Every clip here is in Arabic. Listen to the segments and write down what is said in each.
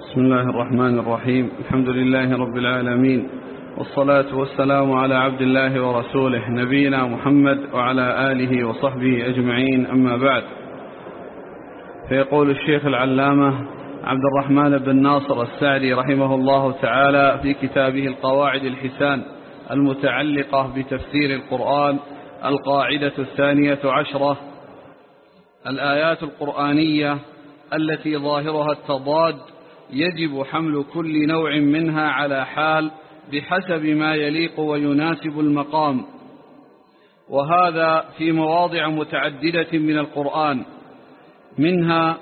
بسم الله الرحمن الرحيم. الحمد لله رب العالمين. والصلاة والسلام على عبد الله ورسوله نبينا محمد وعلى آله وصحبه أجمعين. أما بعد فيقول الشيخ العلامة عبد الرحمن بن ناصر السعدي رحمه الله تعالى في كتابه القواعد الحسان المتعلقة بتفسير القرآن القاعدة الثانية عشرة. الآيات القرآنية التي ظاهرها التضاد يجب حمل كل نوع منها على حال بحسب ما يليق ويناسب المقام. وهذا في مواضع متعددة من القرآن. منها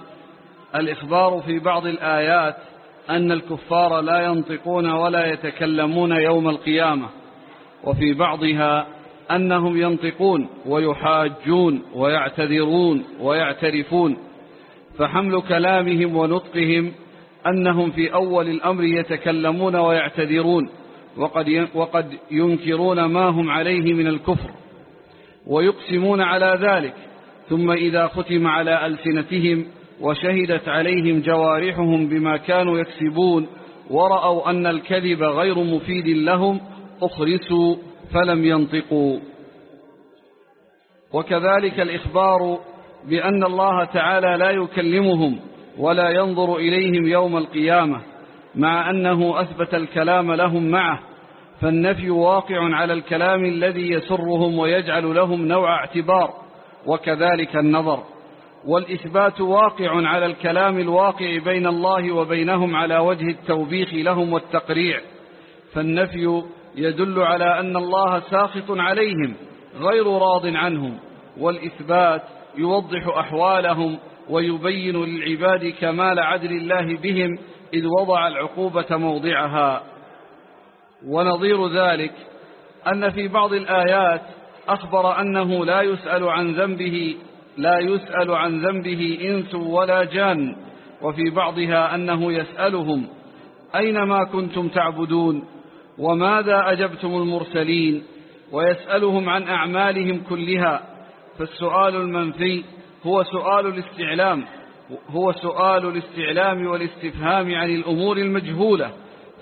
الإخبار في بعض الآيات أن الكفار لا ينطقون ولا يتكلمون يوم القيامة. وفي بعضها أنهم ينطقون ويحاجون ويعتذرون ويعترفون. فحمل كلامهم ونطقهم أنهم في أول الأمر يتكلمون ويعتذرون وقد وقد ينكرون ما هم عليه من الكفر ويقسمون على ذلك ثم إذا ختم على ألسنتهم وشهدت عليهم جوارحهم بما كانوا يكسبون ورأوا أن الكذب غير مفيد لهم أخرسوا فلم ينطقوا. وكذلك الإخبار بأن الله تعالى لا يكلمهم ولا ينظر إليهم يوم القيامة مع أنه أثبت الكلام لهم معه فالنفي واقع على الكلام الذي يسرهم ويجعل لهم نوع اعتبار وكذلك النظر. والإثبات واقع على الكلام الواقع بين الله وبينهم على وجه التوبيخ لهم والتقريع. فالنفي يدل على أن الله ساخط عليهم غير راض عنهم والإثبات يوضح أحوالهم ويبين للعباد كمال عدل الله بهم إذ وضع العقوبة موضعها. ونظير ذلك أن في بعض الآيات أخبر أنه لا يسأل عن ذنبه لا يسأل عن ذنبه إنس ولا جان وفي بعضها أنه يسألهم أينما كنتم تعبدون؟ وماذا أجبتم المرسلين؟ ويسألهم عن أعمالهم كلها فالسؤال المنفي هو سؤال الاستعلام هو سؤال الاستعلام والاستفهام عن الأمور المجهولة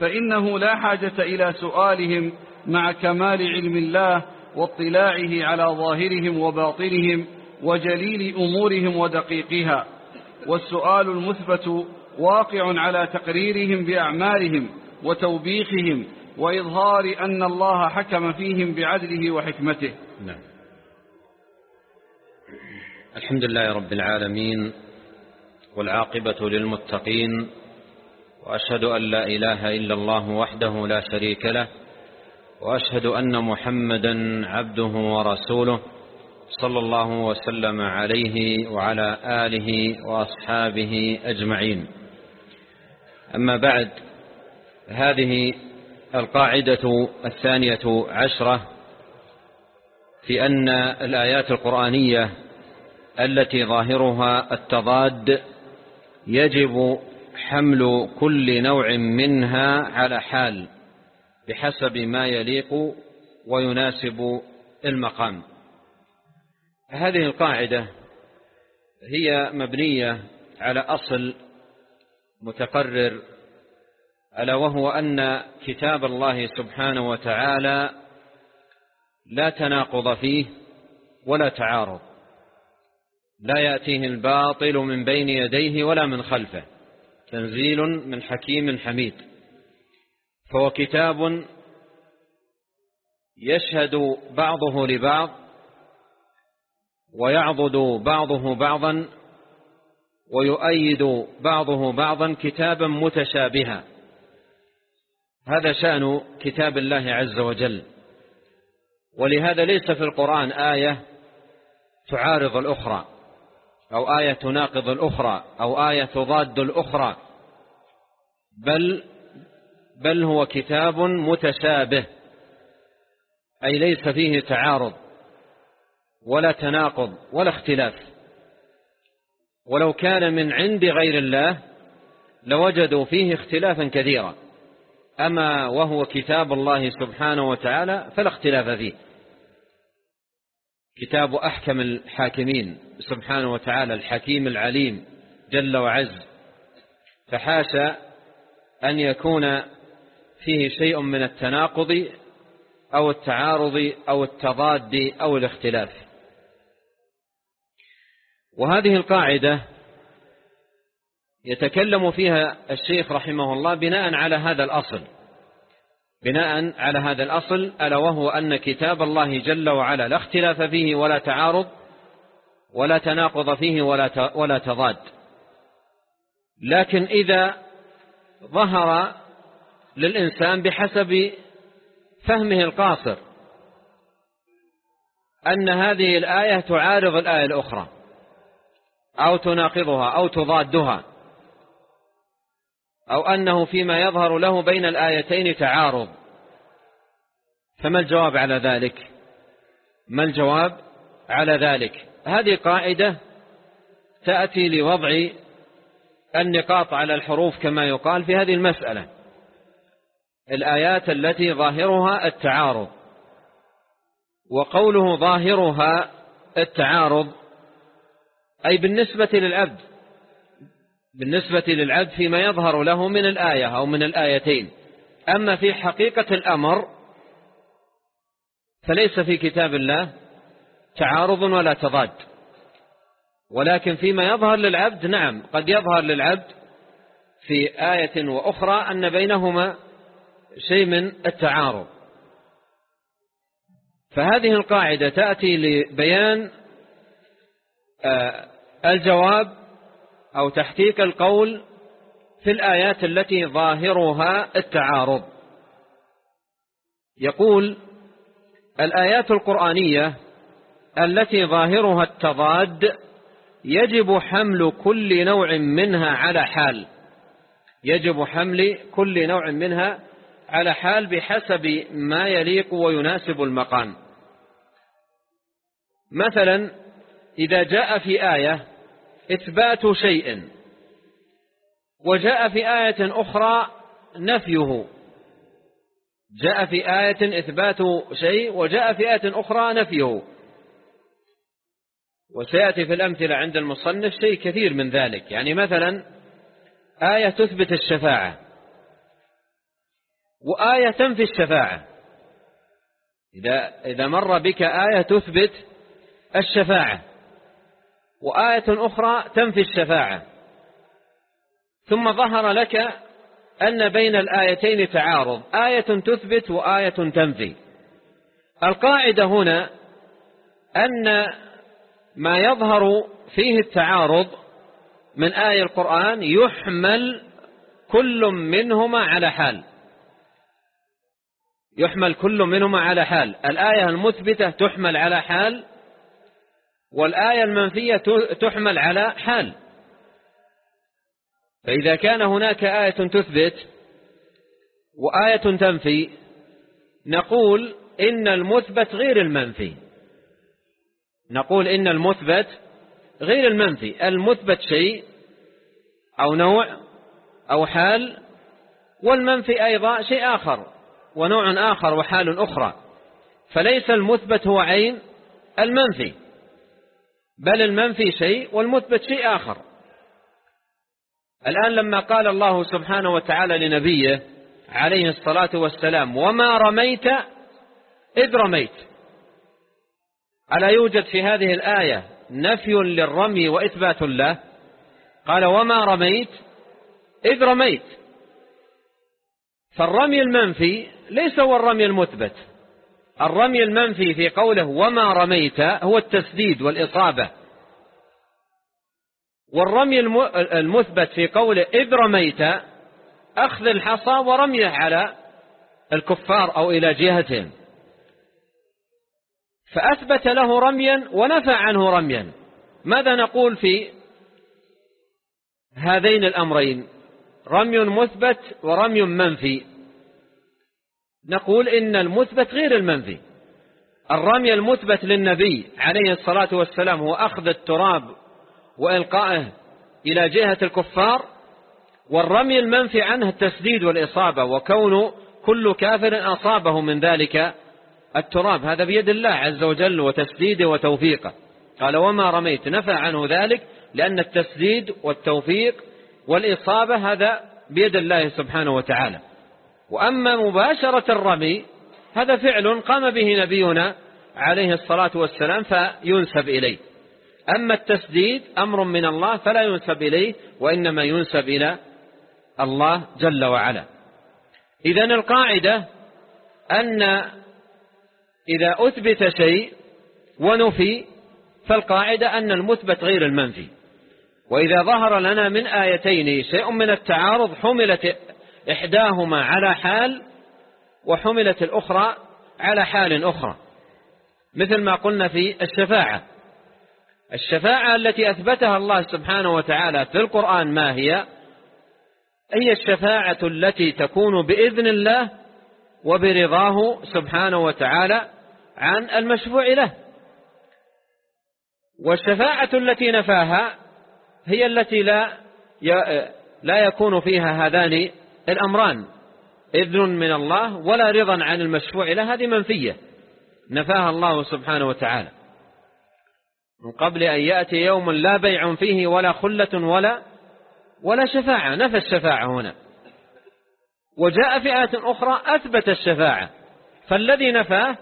فإنه لا حاجة إلى سؤالهم مع كمال علم الله واطلاعه على ظاهرهم وباطنهم وجليل أمورهم ودقيقها. والسؤال المثبت واقع على تقريرهم بأعمالهم وتوبيخهم وإظهار أن الله حكم فيهم بعدله وحكمته. نعم. الحمد لله رب العالمين والعاقبة للمتقين وأشهد أن لا إله إلا الله وحده لا شريك له وأشهد أن محمدا عبده ورسوله صلى الله وسلم عليه وعلى آله وأصحابه أجمعين. أما بعد هذه القاعدة الثانية عشرة في أن الآيات القرآنية التي ظاهرها التضاد يجب حمل كل نوع منها على حال بحسب ما يليق ويناسب المقام. هذه القاعدة هي مبنية على أصل متقرر ألا وهو أن كتاب الله سبحانه وتعالى لا تناقض فيه ولا تعارض. لا يأتيه الباطل من بين يديه ولا من خلفه. تنزيل من حكيم حميد. فهو كتاب يشهد بعضه لبعض ويعضد بعضه بعضا ويؤيد بعضه بعضا كتابا متشابها. هذا شأن كتاب الله عز وجل. ولهذا ليس في القرآن آية تعارض الأخرى. أو آية تناقض الأخرى أو آية تضاد الأخرى. بل بل هو كتاب متشابه أي ليس فيه تعارض ولا تناقض ولا اختلاف. ولو كان من عند غير الله لوجدوا فيه اختلافا كثيرا. أما وهو كتاب الله سبحانه وتعالى فلا اختلاف فيه. كتاب أحكم الحاكمين سبحانه وتعالى الحكيم العليم جل وعز. فحاشا أن يكون فيه شيء من التناقض أو التعارض أو التضاد أو الاختلاف. وهذه القاعدة يتكلم فيها الشيخ رحمه الله بناء على هذا الأصل. بناء على هذا الأصل ألا وهو أن كتاب الله جل وعلا لا اختلاف فيه ولا تعارض ولا تناقض فيه ولا ولا تضاد. لكن إذا ظهر للإنسان بحسب فهمه القاصر أن هذه الآية تعارض الآية الأخرى أو تناقضها أو تضادها. أو أنه فيما يظهر له بين الآيتين تعارض. فما الجواب على ذلك؟ ما الجواب على ذلك؟ هذه قاعدة تأتي لوضع النقاط على الحروف كما يقال في هذه المسألة. الآيات التي ظاهرها التعارض. وقوله ظاهرها التعارض أي بالنسبة للعبد بالنسبة للعبد فيما يظهر له من الآية أو من الآيتين. أما في حقيقة الأمر فليس في كتاب الله تعارض ولا تضاد. ولكن فيما يظهر للعبد نعم قد يظهر للعبد في آية وأخرى أن بينهما شيء من التعارض. فهذه القاعدة تأتي لبيان آه، الجواب أو تحقيق القول في الآيات التي ظاهرها التعارض. يقول الآيات القرآنية التي ظاهرها التضاد يجب حمل كل نوع منها على حال. يجب حمل كل نوع منها على حال بحسب ما يليق ويناسب المقام. مثلا إذا جاء في آية إثبات شيء. وجاء في آية أخرى نفيه. جاء في آية إثبات شيء وجاء في آية أخرى نفيه. وسيأتي في الأمثلة عند المصنف شيء كثير من ذلك. يعني مثلا آية تثبت الشفاعة. وآية تنفي الشفاعة. إذا, إذا مر بك آية تثبت الشفاعة. وآية أخرى تنفي الشفاعة. ثم ظهر لك أن بين الآيتين تعارض. آية تثبت وآية تنفي. القاعدة هنا أن ما يظهر فيه التعارض من آية القرآن يحمل كل منهما على حال. يحمل كل منهما على حال. الآية المثبتة تحمل على حال والآية المنفية تحمل على حال. فإذا كان هناك آية تثبت وآية تنفي نقول إن المثبت غير المنفي. نقول إن المثبت غير المنفي. المثبت شيء أو نوع أو حال والمنفي أيضا شيء آخر ونوع آخر وحال أخرى. فليس المثبت هو عين المنفي. بل المنفي شيء والمثبت شيء آخر. الآن لما قال الله سبحانه وتعالى لنبيه عليه الصلاة والسلام وما رميت إذ رميت. ألا يوجد في هذه الآية نفي للرمي وإثبات له؟ قال وما رميت إذ رميت. فالرمي المنفي ليس هو الرمي المثبت. الرمي المنفي في قوله وما رميت هو التسديد والإصابة. والرمي المثبت في قوله إذ رميت أخذ الحصى ورميه على الكفار أو إلى جهتهم. فأثبت له رميا ونفى عنه رميا. ماذا نقول في هذين الأمرين؟ رمي مثبت ورمي منفي. نقول إن المثبت غير المنفي. الرمي المثبت للنبي عليه الصلاة والسلام هو أخذ التراب وإلقائه إلى جهة الكفار والرمي المنفي عنه التسديد والإصابة وكون كل كافر أصابه من ذلك التراب. هذا بيد الله عز وجل وتسديده وتوفيقه. قال وما رميت. نفى عنه ذلك لأن التسديد والتوفيق والإصابة هذا بيد الله سبحانه وتعالى. وأما مباشرة الرمي هذا فعل قام به نبينا عليه الصلاة والسلام فينسب إليه. أما التسديد أمر من الله فلا ينسب إليه وإنما ينسب إلى الله جل وعلا. إذا القاعدة أن إذا أثبت شيء ونفي فالقاعدة أن المثبت غير المنفي. وإذا ظهر لنا من آيتين شيء من التعارض حملت إحداهما على حال وحملت الأخرى على حال أخرى. مثل ما قلنا في الشفاعة. الشفاعة التي أثبتها الله سبحانه وتعالى في القرآن ما هي؟ هي الشفاعة التي تكون بإذن الله وبرضاه سبحانه وتعالى عن المشفوع له. والشفاعة التي نفاها هي التي لا لا يكون فيها هذان الأمران. إذن من الله ولا رضا عن المشفوع له هذه منفية. نفاها الله سبحانه وتعالى. من قبل أن يأتي يوم لا بيع فيه ولا خلة ولا ولا شفاعة. نفى الشفاعة هنا. وجاء آية أخرى أثبت الشفاعة. فالذي نفاه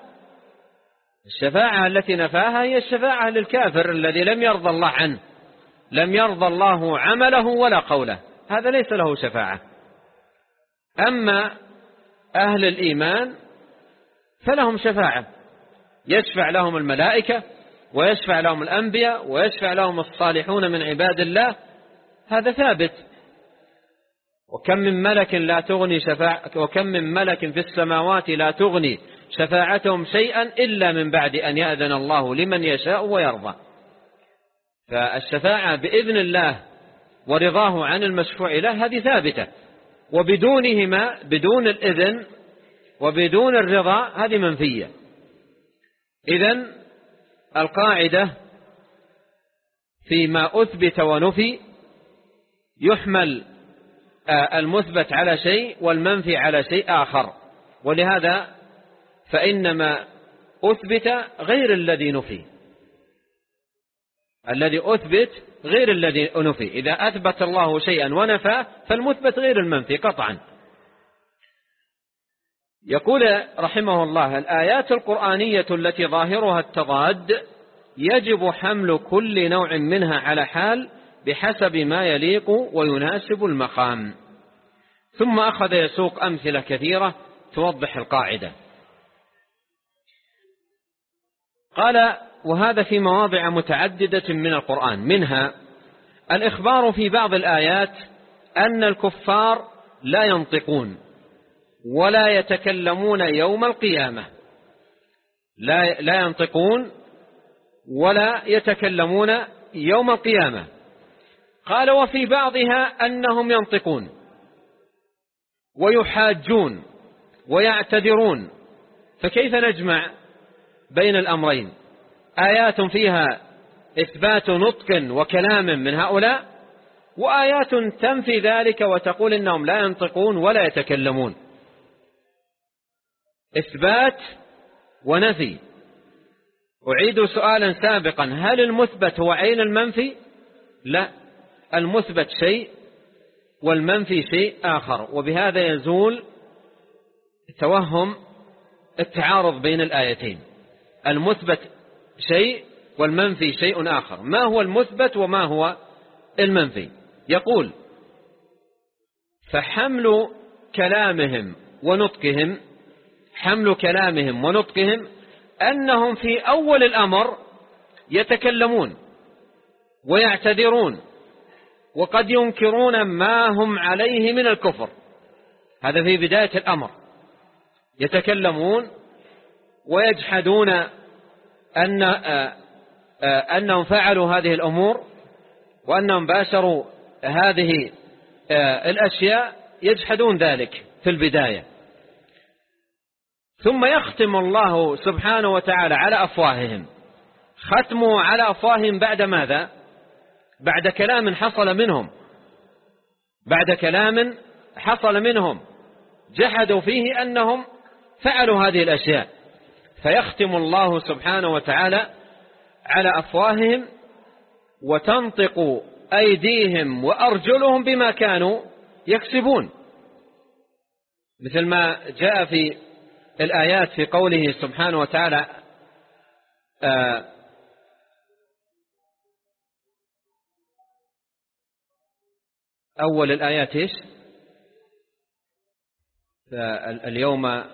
الشفاعة التي نفاها هي الشفاعة للكافر الذي لم يرضى الله عنه. لم يرضى الله عمله ولا قوله. هذا ليس له شفاعة. أما أهل الإيمان فلهم شفاعة. يشفع لهم الملائكة ويشفع لهم الأنبياء ويشفع لهم الصالحون من عباد الله. هذا ثابت. وكم من ملك لا تغني شفاعة وكم من ملك في السماوات لا تغني شفاعتهم شيئا إلا من بعد أن يأذن الله لمن يشاء ويرضى. فالشفاعة بإذن الله ورضاه عن المشفوع له هذه ثابتة. وبدونهما بدون الإذن وبدون الرضا هذه منفية. إذن القاعدة فيما أثبت ونفي يحمل آه، المثبت على شيء والمنفي على شيء آخر. ولهذا فإنما أثبت غير الذي نفي. الذي أثبت غير الذي نفي إذا أثبت الله شيئا ونفى فالمثبت غير المنفي قطعا. يقول رحمه الله الآيات القرآنية التي ظاهرها التضاد يجب حمل كل نوع منها على حال بحسب ما يليق ويناسب المقام. ثم أخذ يسوق أمثلة كثيرة توضح القاعدة. قال وهذا في مواضع متعددة من القرآن. منها الإخبار في بعض الآيات أن الكفار لا ينطقون ولا يتكلمون يوم القيامة. لا لا ينطقون ولا يتكلمون يوم القيامة. قال وفي بعضها أنهم ينطقون ويحاجون ويعتذرون. فكيف نجمع بين الأمرين؟ آيات فيها إثبات نطق وكلام من هؤلاء وآيات تنفي ذلك وتقول إنهم لا ينطقون ولا يتكلمون. إثبات ونفي. أعيد سؤالا سابقا. هل المثبت هو عين المنفي؟ لا. المثبت شيء والمنفي شيء آخر وبهذا يزول توهم التعارض بين الآيتين. المثبت شيء والمنفي شيء آخر. ما هو المثبت وما هو المنفي؟ يقول فحمل كلامهم ونطقهم حمل كلامهم ونطقهم أنهم في أول الأمر يتكلمون ويعتذرون وقد ينكرون ما هم عليه من الكفر. هذا في بداية الأمر. يتكلمون ويجحدون أن آه، آه، أنهم فعلوا هذه الأمور وأنهم باشروا هذه آه، الأشياء يجحدون ذلك في البداية. ثم يختم الله سبحانه وتعالى على أفواههم. ختموا على أفواههم بعد ماذا؟ بعد كلام حصل منهم. بعد كلام حصل منهم. جحدوا فيه أنهم فعلوا هذه الأشياء. فيختم الله سبحانه وتعالى على أفواههم وتنطق أيديهم وأرجلهم بما كانوا يكسبون. مثل ما جاء في الآيات في قوله سبحانه وتعالى آه، أول الآيات إيش؟ اليوم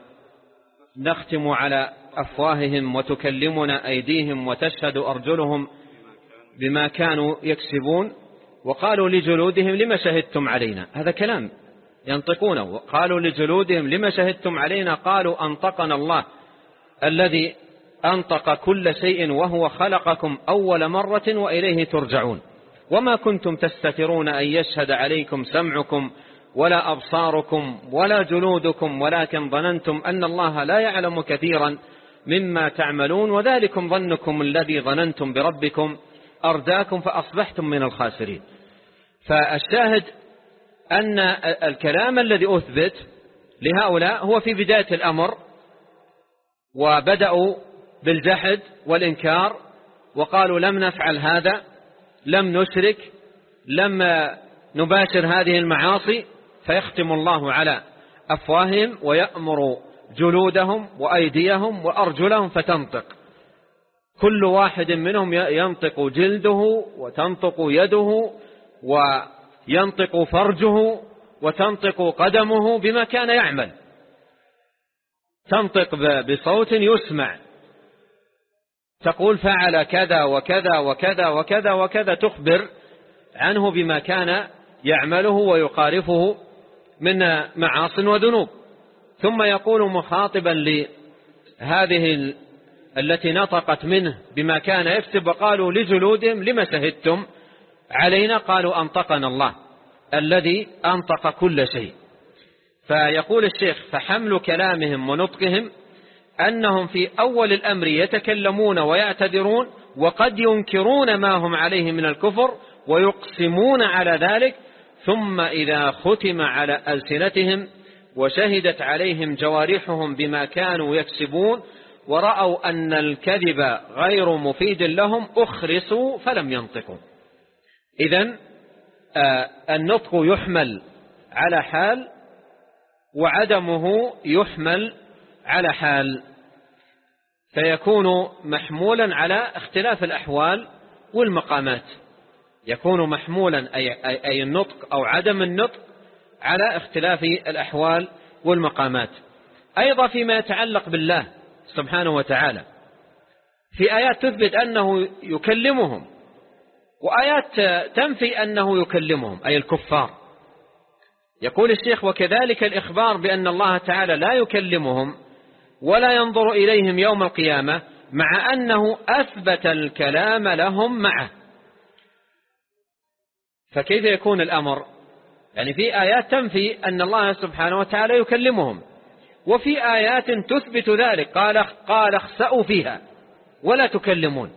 نختم على أفواههم وتكلمنا أيديهم وتشهد أرجلهم بما كانوا يكسبون وقالوا لجلودهم لما شهدتم علينا. هذا كلام ينطقونه. قالوا لجلودهم لما شهدتم علينا؟ قالوا أنطقنا الله الذي أنطق كل شيء وهو خلقكم أول مرة وإليه ترجعون. وما كنتم تستترون أن يشهد عليكم سمعكم ولا أبصاركم ولا جلودكم ولكن ظننتم أن الله لا يعلم كثيرا مما تعملون وذلكم ظنكم الذي ظننتم بربكم أرداكم فأصبحتم من الخاسرين. فالشاهد أن الكلام الذي أثبت لهؤلاء هو في بداية الأمر وبدأوا بالجحد والإنكار وقالوا لم نفعل هذا لم نشرك لم نباشر هذه المعاصي فيختم الله على أفواههم ويأمر جلودهم وأيديهم وأرجلهم فتنطق. كل واحد منهم ينطق جلده وتنطق يده وينطق فرجه وتنطق قدمه بما كان يعمل. تنطق بصوت يسمع. تقول فعل كذا وكذا وكذا وكذا وكذا تخبر عنه بما كان يعمله ويقارفه من معاص وذنوب. ثم يقول مخاطبا لهذه التي نطقت منه بما كان يكسب وقالوا لجلودهم لما شهدتم؟ علينا؟ قالوا أنطقنا الله الذي أنطق كل شيء. فيقول الشيخ فحمل كلامهم ونطقهم أنهم في أول الأمر يتكلمون ويعتذرون وقد ينكرون ما هم عليه من الكفر ويقسمون على ذلك ثم إذا ختم على ألسنتهم وشهدت عليهم جوارحهم بما كانوا يكسبون ورأوا أن الكذب غير مفيد لهم أخرسوا فلم ينطقوا. إذن آه، النطق يحمل على حال وعدمه يحمل على حال. فيكون محمولا على اختلاف الأحوال والمقامات. يكون محمولا أي النطق أو عدم النطق على اختلاف الأحوال والمقامات. أيضا فيما يتعلق بالله سبحانه وتعالى. في آيات تثبت أنه يكلمهم وآيات تنفي أنه يكلمهم أي الكفار. يقول الشيخ وكذلك الإخبار بأن الله تعالى لا يكلمهم ولا ينظر إليهم يوم القيامة مع أنه أثبت الكلام لهم معه. فكيف يكون الأمر؟ يعني في آيات تنفي أن الله سبحانه وتعالى يكلمهم. وفي آيات تثبت ذلك. قال قال اخسأوا فيها ولا تكلمون.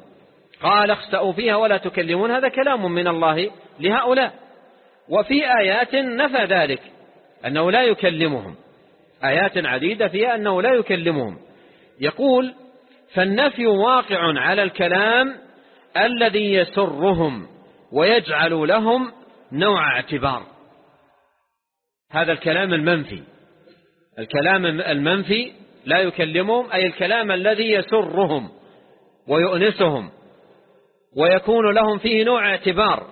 قال اخسأوا فيها ولا تكلمون. هذا كلام من الله لهؤلاء. وفي آيات نفى ذلك. أنه لا يكلمهم. آيات عديدة فيها أنه لا يكلمهم. يقول فالنفي واقع على الكلام الذي يسرهم ويجعل لهم نوع اعتبار. هذا الكلام المنفي. الكلام المنفي لا يكلمهم أي الكلام الذي يسرهم ويؤنسهم ويكون لهم فيه نوع اعتبار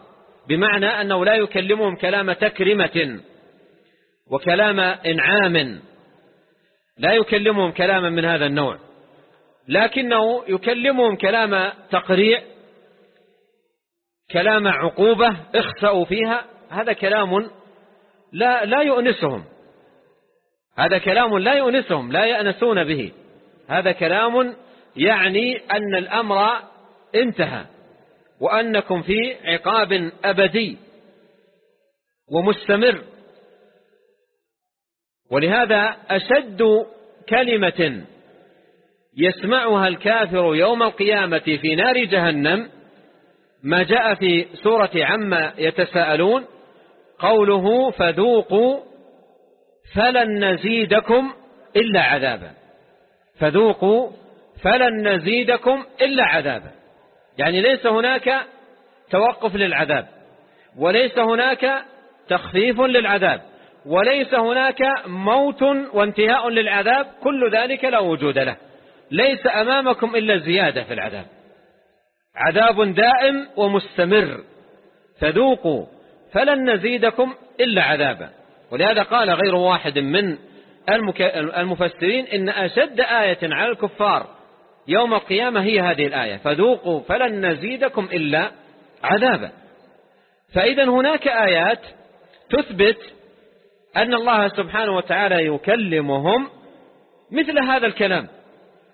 بمعنى أنه لا يكلمهم كلام تكرمة وكلام إنعام. لا يكلمهم كلاما من هذا النوع. لكنه يكلمهم كلام تقريع كلام عقوبة اخسأوا فيها هذا كلام لا, لا يؤنسهم. هذا كلام لا يؤنسهم لا يأنسون به. هذا كلام يعني أن الأمر انتهى وأنكم في عقاب أبدي ومستمر. ولهذا أشد كلمة يسمعها الكافر يوم القيامة في نار جهنم ما جاء في سورة عما يتساءلون قوله فذوقوا فلن نزيدكم إلا عذابا. فذوقوا فلن نزيدكم إلا عذابا. يعني ليس هناك توقف للعذاب وليس هناك تخفيف للعذاب وليس هناك موت وانتهاء للعذاب كل ذلك لا وجود له. ليس أمامكم إلا زيادة في العذاب. عذاب دائم ومستمر. فذوقوا فلن نزيدكم إلا عذابا. ولهذا قال غير واحد من المفسرين إن أشد آية على الكفار يوم القيامة هي هذه الآية. فذوقوا فلن نزيدكم إلا عذابا. فإذا هناك آيات تثبت أن الله سبحانه وتعالى يكلمهم مثل هذا الكلام.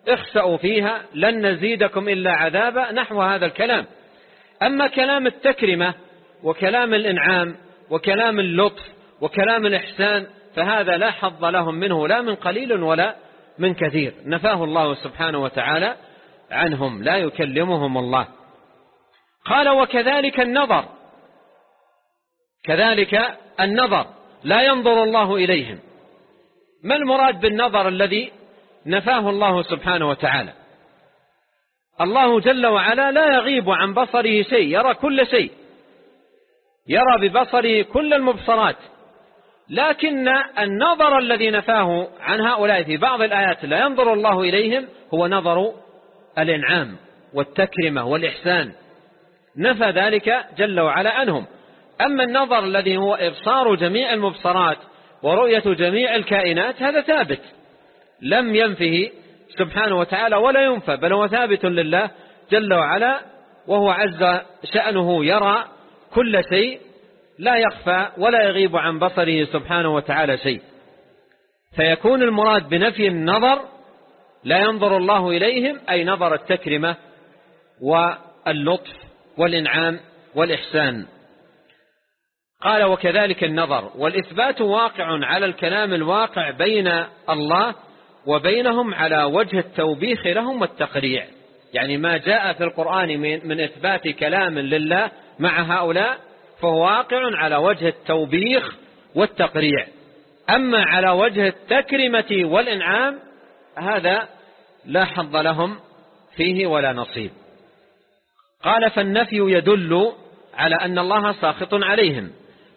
اخسأوا فيها لن نزيدكم إلا عذابا نحو هذا الكلام. أما كلام التكرمة وكلام الإنعام وكلام اللطف وكلام الإحسان فهذا لا حظ لهم منه لا من قليل ولا من كثير. نفاه الله سبحانه وتعالى عنهم لا يكلمهم الله. قال وكذلك النظر. كذلك النظر لا ينظر الله إليهم. ما المراد بالنظر الذي نفاه الله سبحانه وتعالى؟ الله جل وعلا لا يغيب عن بصره شيء يرى كل شيء. يرى ببصره كل المبصرات لكن النظر الذي نفاه عن هؤلاء في بعض الآيات لا ينظر الله إليهم هو نظر الإنعام والتكرمة والإحسان. نفى ذلك جل وعلا عنهم. أما النظر الذي هو إبصار جميع المبصرات ورؤية جميع الكائنات هذا ثابت لم ينفه سبحانه وتعالى ولا ينفى بل هو ثابت لله جل وعلا وهو عز شأنه يرى كل شيء لا يخفى ولا يغيب عن بصره سبحانه وتعالى شيء. فيكون المراد بنفي النظر لا ينظر الله إليهم أي نظر التكرمة واللطف والإنعام والإحسان. قال وكذلك النظر. والإثبات واقع على الكلام الواقع بين الله وبينهم على وجه التوبيخ لهم والتقريع. يعني ما جاء في القرآن من, إثبات كلام لله مع هؤلاء فهو واقع على وجه التوبيخ والتقريع. أما على وجه التكرمة والإنعام هذا لا حظ لهم فيه ولا نصيب. قال فالنفي يدل على أن الله ساخط عليهم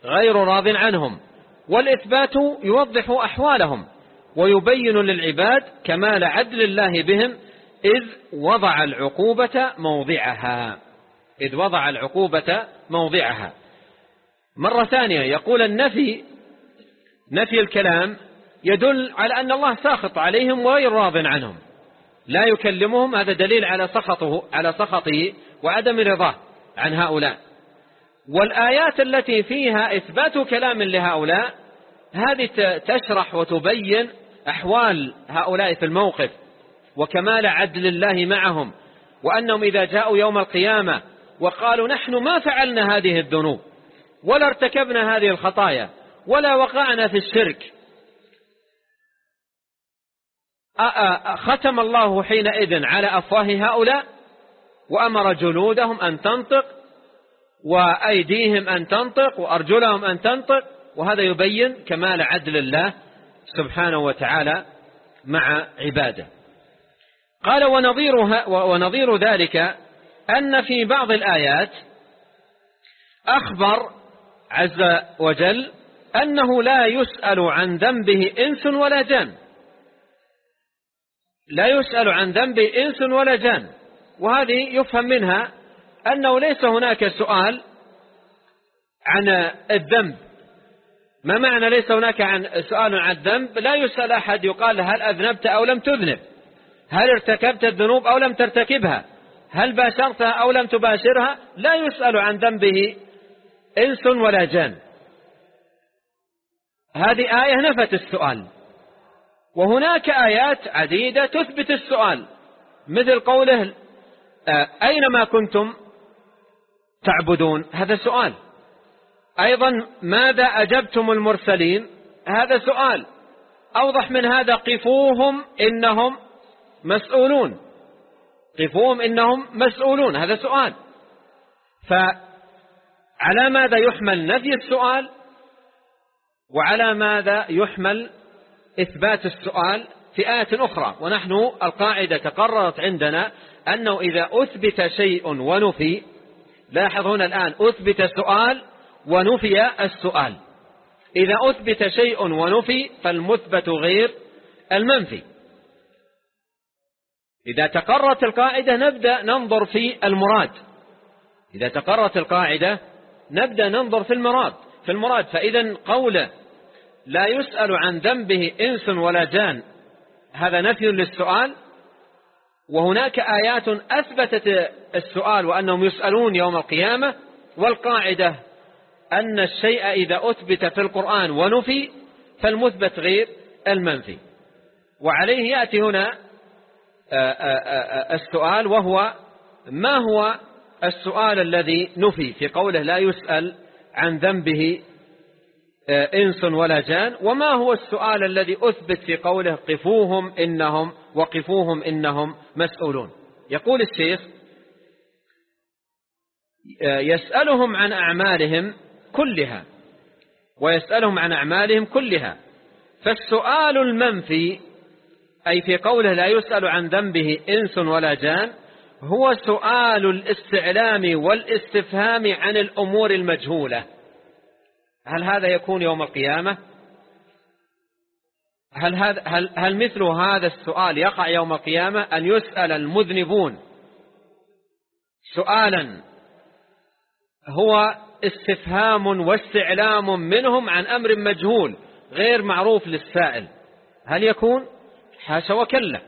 غير راض عنهم والإثبات يوضح أحوالهم ويبين للعباد كمال عدل الله بهم إذ وضع العقوبة موضعها. إذ وضع العقوبة موضعها. مرة ثانية يقول النفي نفي الكلام يدل على أن الله ساخط عليهم وغير راض عنهم. لا يكلمهم هذا دليل على سخطه على سخطه وعدم رضاه عن هؤلاء. والآيات التي فيها إثبات كلام لهؤلاء هذه تشرح وتبين أحوال هؤلاء في الموقف وكمال عدل الله معهم. وأنهم إذا جاءوا يوم القيامة وقالوا نحن ما فعلنا هذه الذنوب ولا ارتكبنا هذه الخطايا ولا وقعنا في الشرك. ختم الله حينئذ على أفواه هؤلاء وأمر جلودهم أن تنطق وأيديهم أن تنطق وأرجلهم أن تنطق وهذا يبين كمال عدل الله سبحانه وتعالى مع عباده. قال ونظير, ونظير ذلك أن في بعض الآيات أخبر عز وجل أنه لا يسأل عن ذنبه إنس ولا جان. لا يسأل عن ذنبه إنس ولا جان. وهذه يفهم منها أنه ليس هناك سؤال عن الذنب. ما معنى ليس هناك عن سؤال عن الذنب؟ لا يسأل أحد يقال هل أذنبت أو لم تذنب. هل ارتكبت الذنوب أو لم ترتكبها؟ هل باشرتها أو لم تباشرها؟ لا يسأل عن ذنبه إنس ولا جان. هذه آية نفت السؤال. وهناك آيات عديدة تثبت السؤال. مثل قوله آه، أينما كنتم تعبدون؟ هذا سؤال. أيضا ماذا أجبتم المرسلين؟ هذا سؤال. أوضح من هذا قفوهم إنهم مسؤولون. قفوهم إنهم مسؤولون هذا سؤال. فعلى ماذا يحمل نفي السؤال؟ وعلى ماذا يحمل إثبات السؤال في آية أخرى؟ ونحن القاعدة تقررت عندنا أنه إذا أثبت شيء ونفي لاحظ هنا الآن أثبت السؤال ونفي السؤال. إذا أثبت شيء ونفي فالمثبت غير المنفي. إذا تقرت القاعدة نبدأ ننظر في المراد. إذا تقرت القاعدة نبدأ ننظر في المراد. في المراد فإذا قوله لا يسأل عن ذنبه إنس ولا جان هذا نفي للسؤال. وهناك آيات أثبتت السؤال وأنهم يسألون يوم القيامة. والقاعدة أن الشيء إذا أثبت في القرآن ونفي فالمثبت غير المنفي. وعليه يأتي هنا السؤال وهو ما هو السؤال الذي نفي في قوله لا يسأل عن ذنبه إنس ولا جان؟ وما هو السؤال الذي أثبت في قوله قفوهم إنهم وقفوهم إنهم مسؤولون؟ يقول الشيخ يسألهم عن أعمالهم كلها ويسألهم عن أعمالهم كلها. فالسؤال المنفي أي في قوله لا يسأل عن ذنبه إنس ولا جان هو سؤال الاستعلام والاستفهام عن الأمور المجهولة. هل هذا يكون يوم القيامة؟ هل, هذا هل, هل مثل هذا السؤال يقع يوم القيامة أن يسأل المذنبون؟ سؤالا هو استفهام واستعلام منهم عن أمر مجهول غير معروف للسائل. هل يكون؟ حاشا وكلا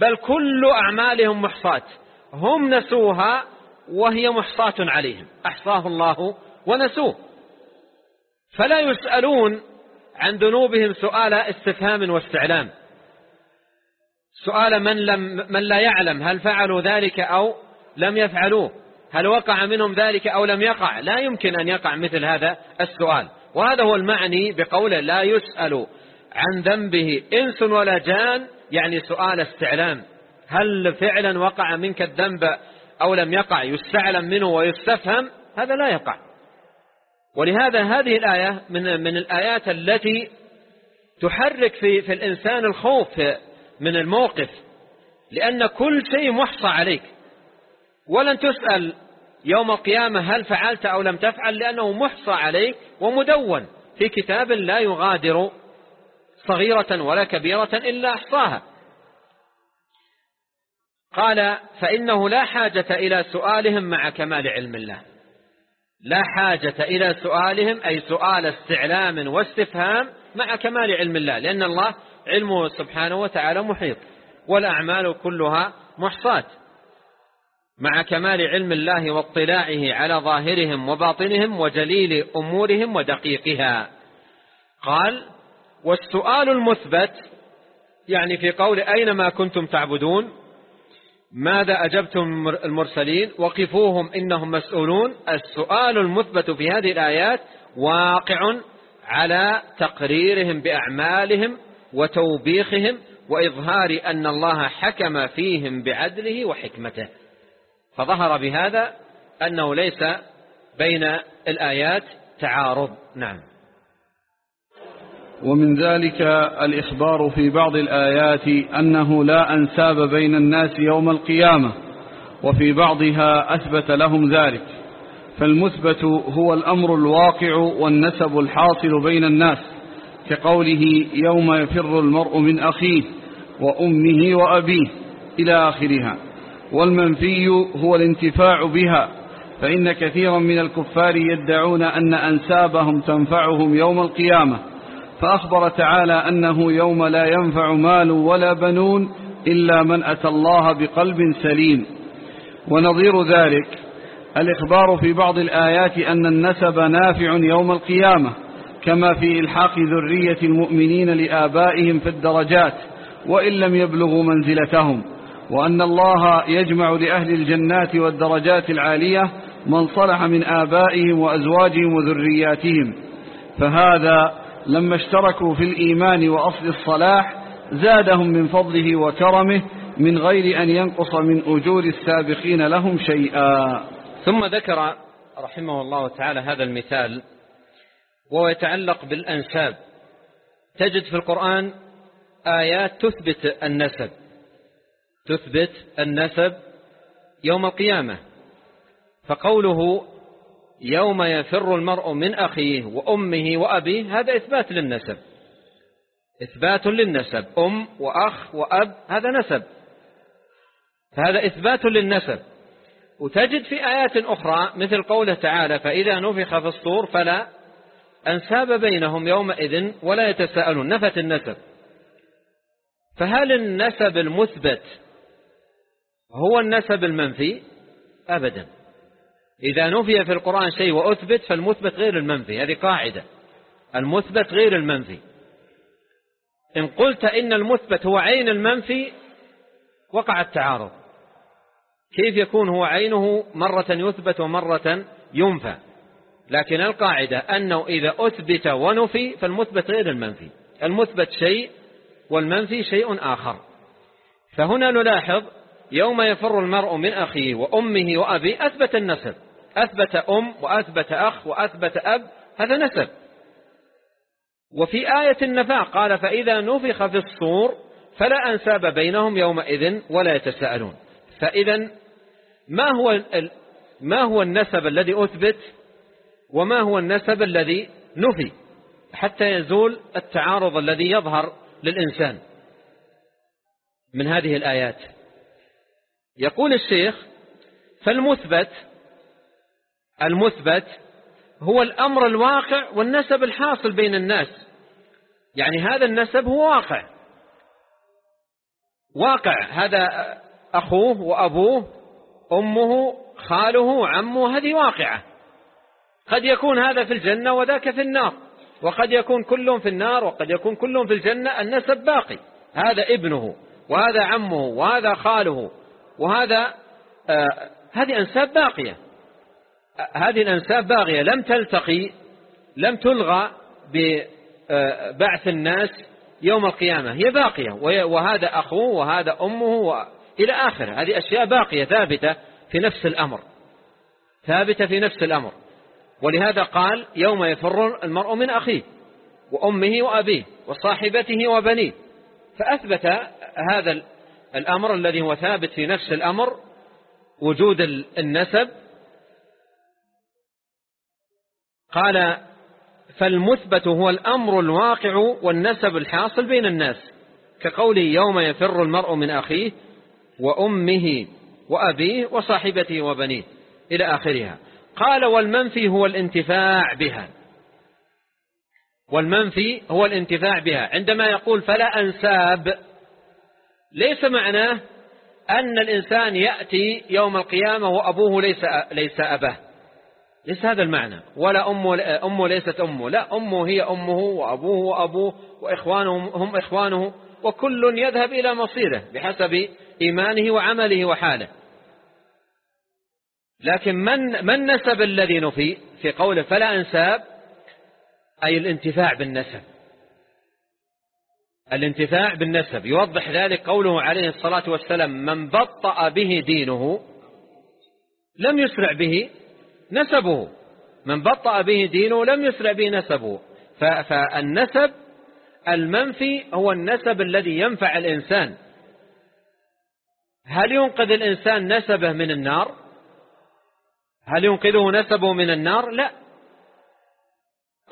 بل كل أعمالهم محصاة. هم نسوها وهي محصاة عليهم. أحصاه الله ونسوه. فلا يسألون عن ذنوبهم سؤال استفهام واستعلام. سؤال من, لم من لا يعلم هل فعلوا ذلك أو لم يفعلوه. هل وقع منهم ذلك أو لم يقع؟ لا يمكن أن يقع مثل هذا السؤال. وهذا هو المعني بقوله لا يسأل عن ذنبه إنس ولا جان يعني سؤال استعلام. هل فعلا وقع منك الذنب أو لم يقع؟ يستعلم منه ويستفهم؟ هذا لا يقع. ولهذا هذه الآية من, من الآيات التي تحرك في, في الإنسان الخوف من الموقف لأن كل شيء محصى عليك. ولن تسأل يوم القيامة هل فعلت أو لم تفعل لأنه محصى عليك ومدون. في كتاب لا يغادر صغيرة ولا كبيرة إلا أحصاها. قال فإنه لا حاجة إلى سؤالهم مع كمال علم الله. لا حاجة إلى سؤالهم أي سؤال استعلام واستفهام مع كمال علم الله لأن الله علمه سبحانه وتعالى محيط والأعمال كلها محصات مع كمال علم الله واطلاعه على ظاهرهم وباطنهم وجليل أمورهم ودقيقها. قال والسؤال المثبت يعني في قول أينما كنتم تعبدون؟ ماذا أجبتم المرسلين؟ وقفوهم إنهم مسؤولون. السؤال المثبت في هذه الآيات واقع على تقريرهم بأعمالهم وتوبيخهم وإظهار أن الله حكم فيهم بعدله وحكمته. فظهر بهذا أنه ليس بين الآيات تعارض. نعم. ومن ذلك الإخبار في بعض الآيات أنه لا أنساب بين الناس يوم القيامة وفي بعضها أثبت لهم ذلك. فالمثبت هو الأمر الواقع والنسب الحاصل بين الناس كقوله يوم يفر المرء من أخيه وأمه وأبيه إلى آخرها. والمنفي هو الانتفاع بها فإن كثيرا من الكفار يدعون أن أنسابهم تنفعهم يوم القيامة. فأخبر تعالى أنه يوم لا ينفع مال ولا بنون إلا من أتى الله بقلب سليم. ونظير ذلك الإخبار في بعض الآيات أن النسب نافع يوم القيامة كما في إلحاق ذرية المؤمنين لآبائهم في الدرجات وإن لم يبلغوا منزلتهم. وأن الله يجمع لأهل الجنات والدرجات العالية من صلح من آبائهم وأزواجهم وذرياتهم. فهذا لما اشتركوا في الإيمان وأصل الصلاح زادهم من فضله وكرمه من غير أن ينقص من أجور السابقين لهم شيئا. ثم ذكر رحمه الله تعالى هذا المثال وهو يتعلق بالأنساب. تجد في القرآن آيات تثبت النسب تثبت النسب يوم القيامة فقوله يوم يفر المرء من أخيه وأمه وأبيه هذا إثبات للنسب. إثبات للنسب أم وأخ وأب هذا نسب. فهذا إثبات للنسب. وتجد في آيات أخرى مثل قوله تعالى فإذا نفخ في الصور فلا أنساب بينهم يومئذ ولا يتساءلون. نفت النسب. فهل النسب المثبت هو النسب المنفي؟ أبدا. إذا نفي في القرآن شيء وأثبت فالمثبت غير المنفي هذه قاعدة. المثبت غير المنفي. إن قلت إن المثبت هو عين المنفي وقع التعارض. كيف يكون هو عينه مرة يثبت ومرة ينفى؟ لكن القاعدة أنه إذا أثبت ونفي فالمثبت غير المنفي. المثبت شيء والمنفي شيء آخر. فهنا نلاحظ يوم يفر المرء من أخيه وأمه وأبيه أثبت النسب. أثبت أم وأثبت أخ وأثبت أب هذا نسب. وفي آية النفاق قال فإذا نفخ في الصور فلا أنساب بينهم يومئذ ولا يتساءلون. فإذا ما هو ما هو النسب الذي أثبت وما هو النسب الذي نفي؟ حتى يزول التعارض الذي يظهر للإنسان من هذه الآيات. يقول الشيخ فالمثبت المثبت هو الأمر الواقع والنسب الحاصل بين الناس. يعني هذا النسب هو واقع. واقع هذا أخوه وأبوه أمه خاله عمه هذه واقعة. قد يكون هذا في الجنة وذاك في النار. وقد يكون كلهم في النار وقد يكون كلهم في الجنة النسب باقي. هذا ابنه وهذا عمه وهذا خاله وهذا آه هذه أنساب باقية. هذه الأنساب باقية لم تلتقي لم تلغى ببعث الناس يوم القيامة هي باقية وهذا أخوه وهذا أمه إلى آخر هذه أشياء باقية ثابتة في نفس الأمر. ثابتة في نفس الأمر. ولهذا قال يوم يفر المرء من أخيه وأمه وأبيه وصاحبته وبنيه. فأثبت هذا الأمر الذي هو ثابت في نفس الأمر وجود النسب قال فالمثبت هو الأمر الواقع والنسب الحاصل بين الناس كقول يوم يفر المرء من أخيه وأمه وأبيه وصاحبته وبنيه إلى آخرها. قال والمنفي هو الانتفاع بها. والمنفي هو الانتفاع بها. عندما يقول فلا أنساب ليس معناه أن الإنسان يأتي يوم القيامة وأبوه ليس, ليس أباه. ليس هذا المعنى. ولا أمه, أمه ليست أمه. لا أمه هي أمه وأبوه وأبوه وإخوانه هم إخوانه. وكل يذهب إلى مصيره بحسب إيمانه وعمله وحاله. لكن من من نسب الذي نفي في قوله فلا أنساب؟ أي الانتفاع بالنسب. الانتفاع بالنسب. يوضح ذلك قوله عليه الصلاة والسلام من بطأ به دينه لم يسرع به نسبه. من بطأ به دينه لم يسرع به نسبه. فالنسب المنفي هو النسب الذي ينفع الإنسان. هل ينقذ الإنسان نسبه من النار؟ هل ينقذه نسبه من النار؟ لا.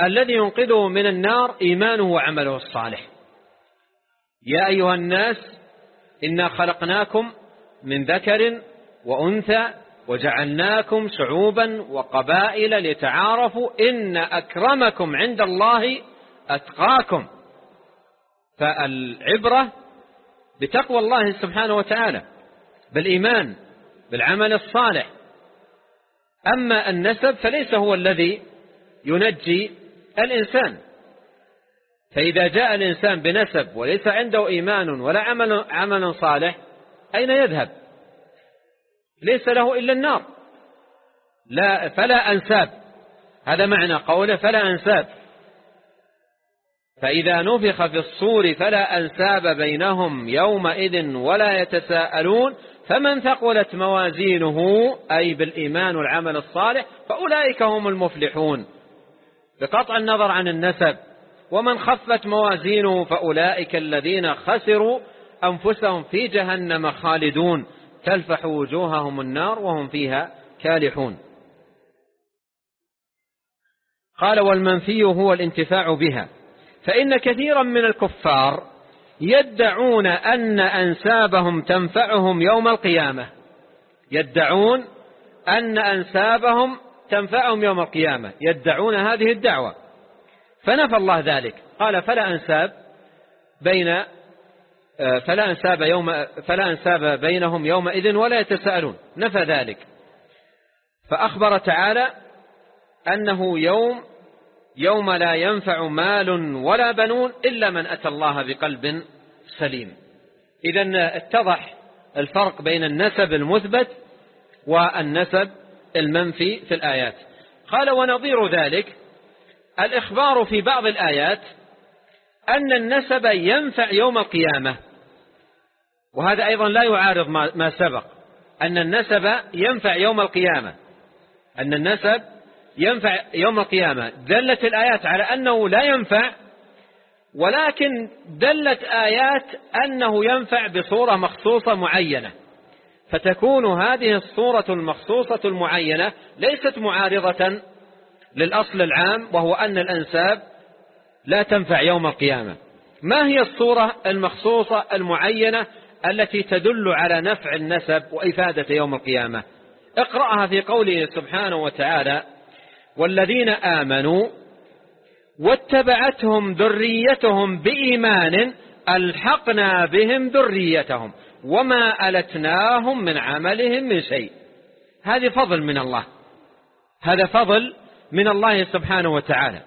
الذي ينقذه من النار إيمانه وعمله الصالح. يا أيها الناس إنا خلقناكم من ذكر وأنثى وجعلناكم شعوبا وقبائل لتعارفوا إن أكرمكم عند الله أتقاكم. فالعبرة بتقوى الله سبحانه وتعالى بالإيمان بالعمل الصالح. أما النسب فليس هو الذي ينجي الإنسان. فإذا جاء الإنسان بنسب وليس عنده إيمان ولا عمل, عمل صالح أين يذهب؟ ليس له إلا النار. لا فلا أنساب. هذا معنى قوله فلا أنساب. فإذا نفخ في الصور فلا أنساب بينهم يومئذ ولا يتساءلون فمن ثقلت موازينه أي بالإيمان والعمل الصالح فأولئك هم المفلحون. بقطع النظر عن النسب. ومن خفت موازينه فأولئك الذين خسروا أنفسهم في جهنم خالدون. تلفح وجوههم النار وهم فيها كالحون. قال والمنفي هو الانتفاع بها. فإن كثيرا من الكفار يدعون أن أنسابهم تنفعهم يوم القيامة. يدعون أن أنسابهم تنفعهم يوم القيامة. يدعون هذه الدعوة. فنفى الله ذلك. قال فلا أنساب بين فلا أنساب يوم فلا أنساب بينهم يومئذ ولا يتساءلون. نفى ذلك. فأخبر تعالى أنه يوم يوم لا ينفع مال ولا بنون إلا من أتى الله بقلب سليم. إذا اتضح الفرق بين النسب المثبت والنسب المنفي في الآيات. قال ونظير ذلك. الإخبار في بعض الآيات أن النسب ينفع يوم القيامة. وهذا أيضا لا يعارض ما سبق أن النسب ينفع يوم القيامة. أن النسب ينفع يوم القيامة. دلت الآيات على أنه لا ينفع ولكن دلت آيات أنه ينفع بصورة مخصوصة معينة. فتكون هذه الصورة المخصوصة المعينة ليست معارضة للأصل العام وهو أن الأنساب لا تنفع يوم القيامة. ما هي الصورة المخصوصة المعينة التي تدل على نفع النسب وإفادة يوم القيامة. اقرأها في قوله سبحانه وتعالى والذين آمنوا واتبعتهم ذريتهم بإيمان ألحقنا بهم ذريتهم وما ألتناهم من عملهم من شيء. هذه فضل من الله. هذا فضل من الله سبحانه وتعالى.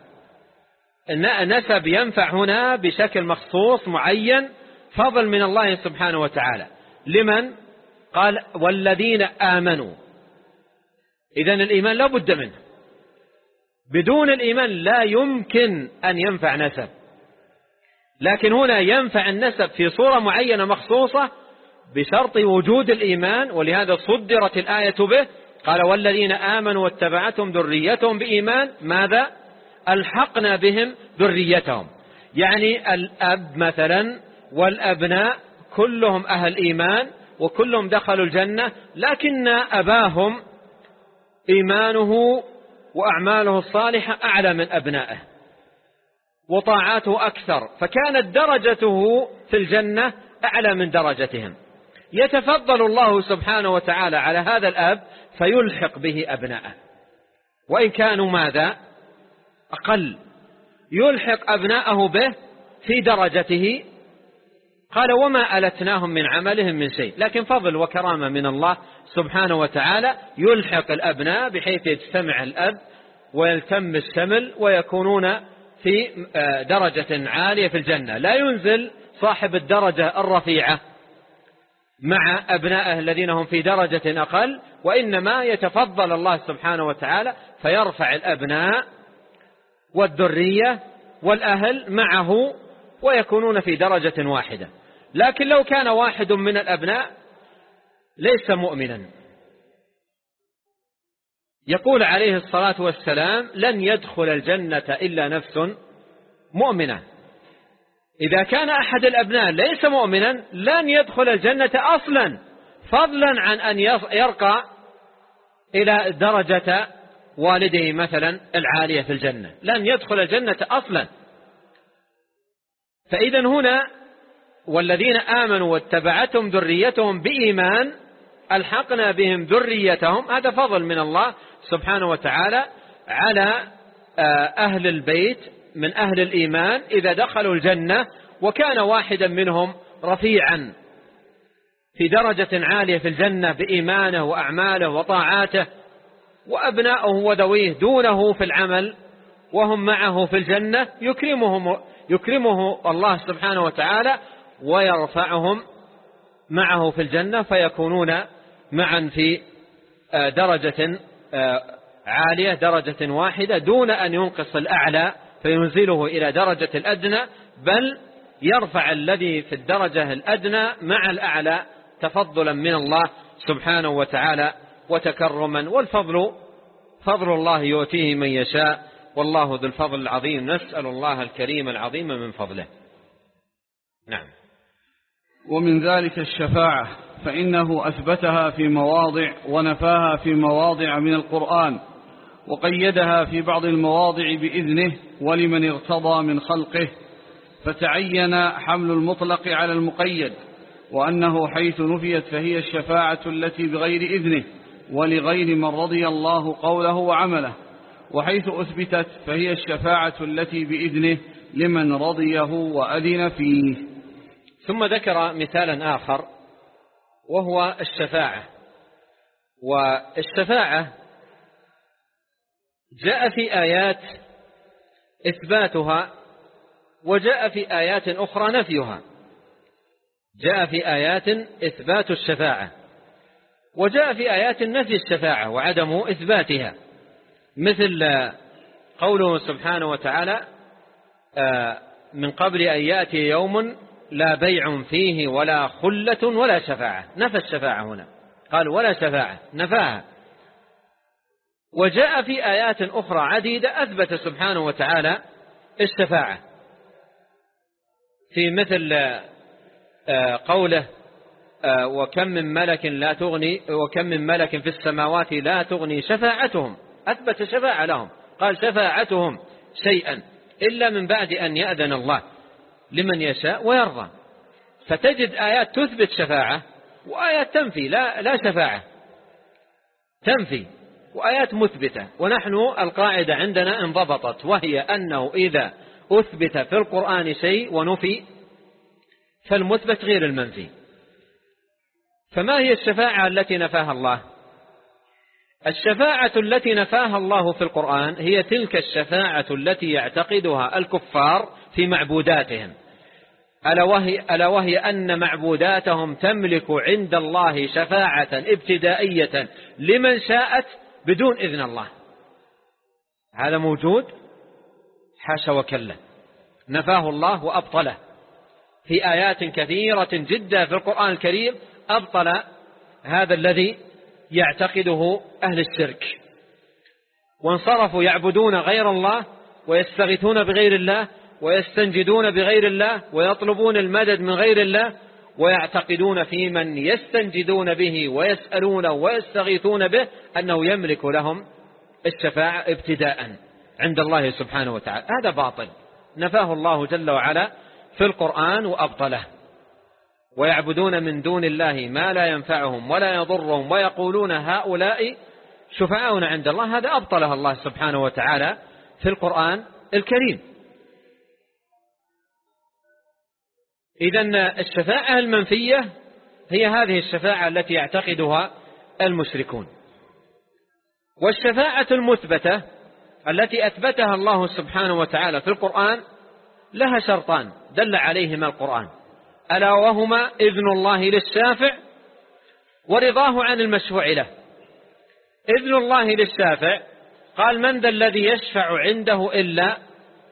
نسب ينفع هنا بشكل مخصوص معين فضل من الله سبحانه وتعالى. لمن؟ قال والذين آمنوا. إذن الإيمان لا بد منه. بدون الإيمان لا يمكن أن ينفع نسب. لكن هنا ينفع النسب في صورة معينة مخصوصة بشرط وجود الإيمان ولهذا صدرت الآية به. قال والذين آمنوا واتبعتهم ذريتهم بإيمان. ماذا؟ ألحقنا بهم ذريتهم. يعني الأب مثلا والأبناء كلهم أهل إيمان وكلهم دخلوا الجنة لكن أباهم إيمانه وأعماله الصالحة أعلى من أبنائه وطاعاته أكثر فكانت درجته في الجنة أعلى من درجتهم. يتفضل الله سبحانه وتعالى على هذا الأب فيلحق به أبناءه وإن كانوا ماذا؟ أقل. يلحق أبناءه به في درجته قال وما ألتناهم من عملهم من شيء. لكن فضل وكرامة من الله سبحانه وتعالى يلحق الأبناء بحيث يجتمع الأب ويلتم الشمل ويكونون في آه، درجة عالية في الجنة. لا ينزل صاحب الدرجة الرفيعة مع أبنائه الذين هم في درجة أقل وإنما يتفضل الله سبحانه وتعالى فيرفع الأبناء والذرية والأهل معه ويكونون في درجة واحدة. لكن لو كان واحد من الأبناء ليس مؤمنا. يقول عليه الصلاة والسلام لن يدخل الجنة إلا نفس مؤمنة. إذا كان أحد الأبناء ليس مؤمنا لن يدخل الجنة أصلا فضلا عن أن يرقى إلى درجة والده مثلا العالية في الجنة. لن يدخل الجنة أصلا. فإذا هنا والذين آمنوا واتبعتهم ذريتهم بإيمان ألحقنا بهم ذريتهم هذا فضل من الله سبحانه وتعالى على آه، أهل البيت من أهل الإيمان إذا دخلوا الجنة وكان واحدا منهم رفيعا في درجة عالية في الجنة بإيمانه وأعماله وطاعاته وأبناؤه وذويه دونه في العمل وهم معه في الجنة يكرمهم يكرمه الله سبحانه وتعالى ويرفعهم معه في الجنة فيكونون معا في آه، درجة آه، عالية درجة واحدة دون أن ينقص الأعلى فينزله إلى درجة الأدنى بل يرفع الذي في الدرجة الأدنى مع الأعلى تفضلا من الله سبحانه وتعالى وتكرما. والفضل فضل الله يؤتيه من يشاء. والله ذو الفضل العظيم. نسأل الله الكريم العظيم من فضله. نعم. ومن ذلك الشفاعة فإنه أثبتها في مواضع ونفاها في مواضع من القرآن وقيدها في بعض المواضع بإذنه ولمن ارتضى من خلقه فتعين حمل المطلق على المقيد وأنه حيث نفيت فهي الشفاعة التي بغير إذنه ولغير من رضي الله قوله وعمله وحيث أثبتت فهي الشفاعة التي بإذنه لمن رضيه وأذن فيه. ثم ذكر مثالا آخر وهو الشفاعة. والشفاعة جاء في آيات إثباتها وجاء في آيات أخرى نفيها. جاء في آيات إثبات الشفاعة وجاء في آيات نفي الشفاعة وعدم إثباتها. مثل قوله سبحانه وتعالى آه، من قبل أن يأتي يوم لا بيع فيه ولا خلة ولا شفاعة. نفى الشفاعة هنا. قال ولا شفاعة. نفاها. وجاء في آيات أخرى عديدة أثبت سبحانه وتعالى الشفاعة. في مثل آه، قوله آه، وكم من ملك لا تغني وكم من ملك في السماوات لا تغني شفاعتهم. أثبت شفاعة لهم. قال شفاعتهم شيئا إلا من بعد أن يأذن الله. لمن يشاء ويرضى. فتجد آيات تثبت شفاعة وآيات تنفي لا, لا شفاعة تنفي وآيات مثبتة. ونحن القاعدة عندنا انضبطت وهي أنه إذا أثبت في القرآن شيء ونفي فالمثبت غير المنفي. فما هي الشفاعة التي نفاها الله؟ الشفاعة التي نفاها الله في القرآن هي تلك الشفاعة التي يعتقدها الكفار في معبوداتهم. ألا وهي, ألا وهي أن معبوداتهم تملك عند الله شفاعة ابتدائية لمن شاءت بدون إذن الله. هذا موجود؟ حاشا وكلا. نفاه الله وأبطله. في آيات كثيرة جدا في القرآن الكريم أبطل هذا الذي يعتقده أهل الشرك. وانصرفوا يعبدون غير الله ويستغيثون بغير الله ويستنجدون بغير الله ويطلبون المدد من غير الله ويعتقدون في من يستنجدون به ويسألون ويستغيثون به أنه يملك لهم الشفاعة ابتداء عند الله سبحانه وتعالى. هذا باطل. نفاه الله جل وعلا في القرآن وأبطله. ويعبدون من دون الله ما لا ينفعهم ولا يضرهم ويقولون هؤلاء شفعاؤنا عند الله. هذا أبطله الله سبحانه وتعالى في القرآن الكريم. إذا الشفاعة المنفية هي هذه الشفاعة التي يعتقدها المشركون. والشفاعة المثبتة التي أثبتها الله سبحانه وتعالى في القرآن لها شرطان دل عليهما القرآن. ألا وهما إذن الله للشافع ورضاه عن المشفوع له. إذن الله للشافع قال من ذا الذي يشفع عنده إلا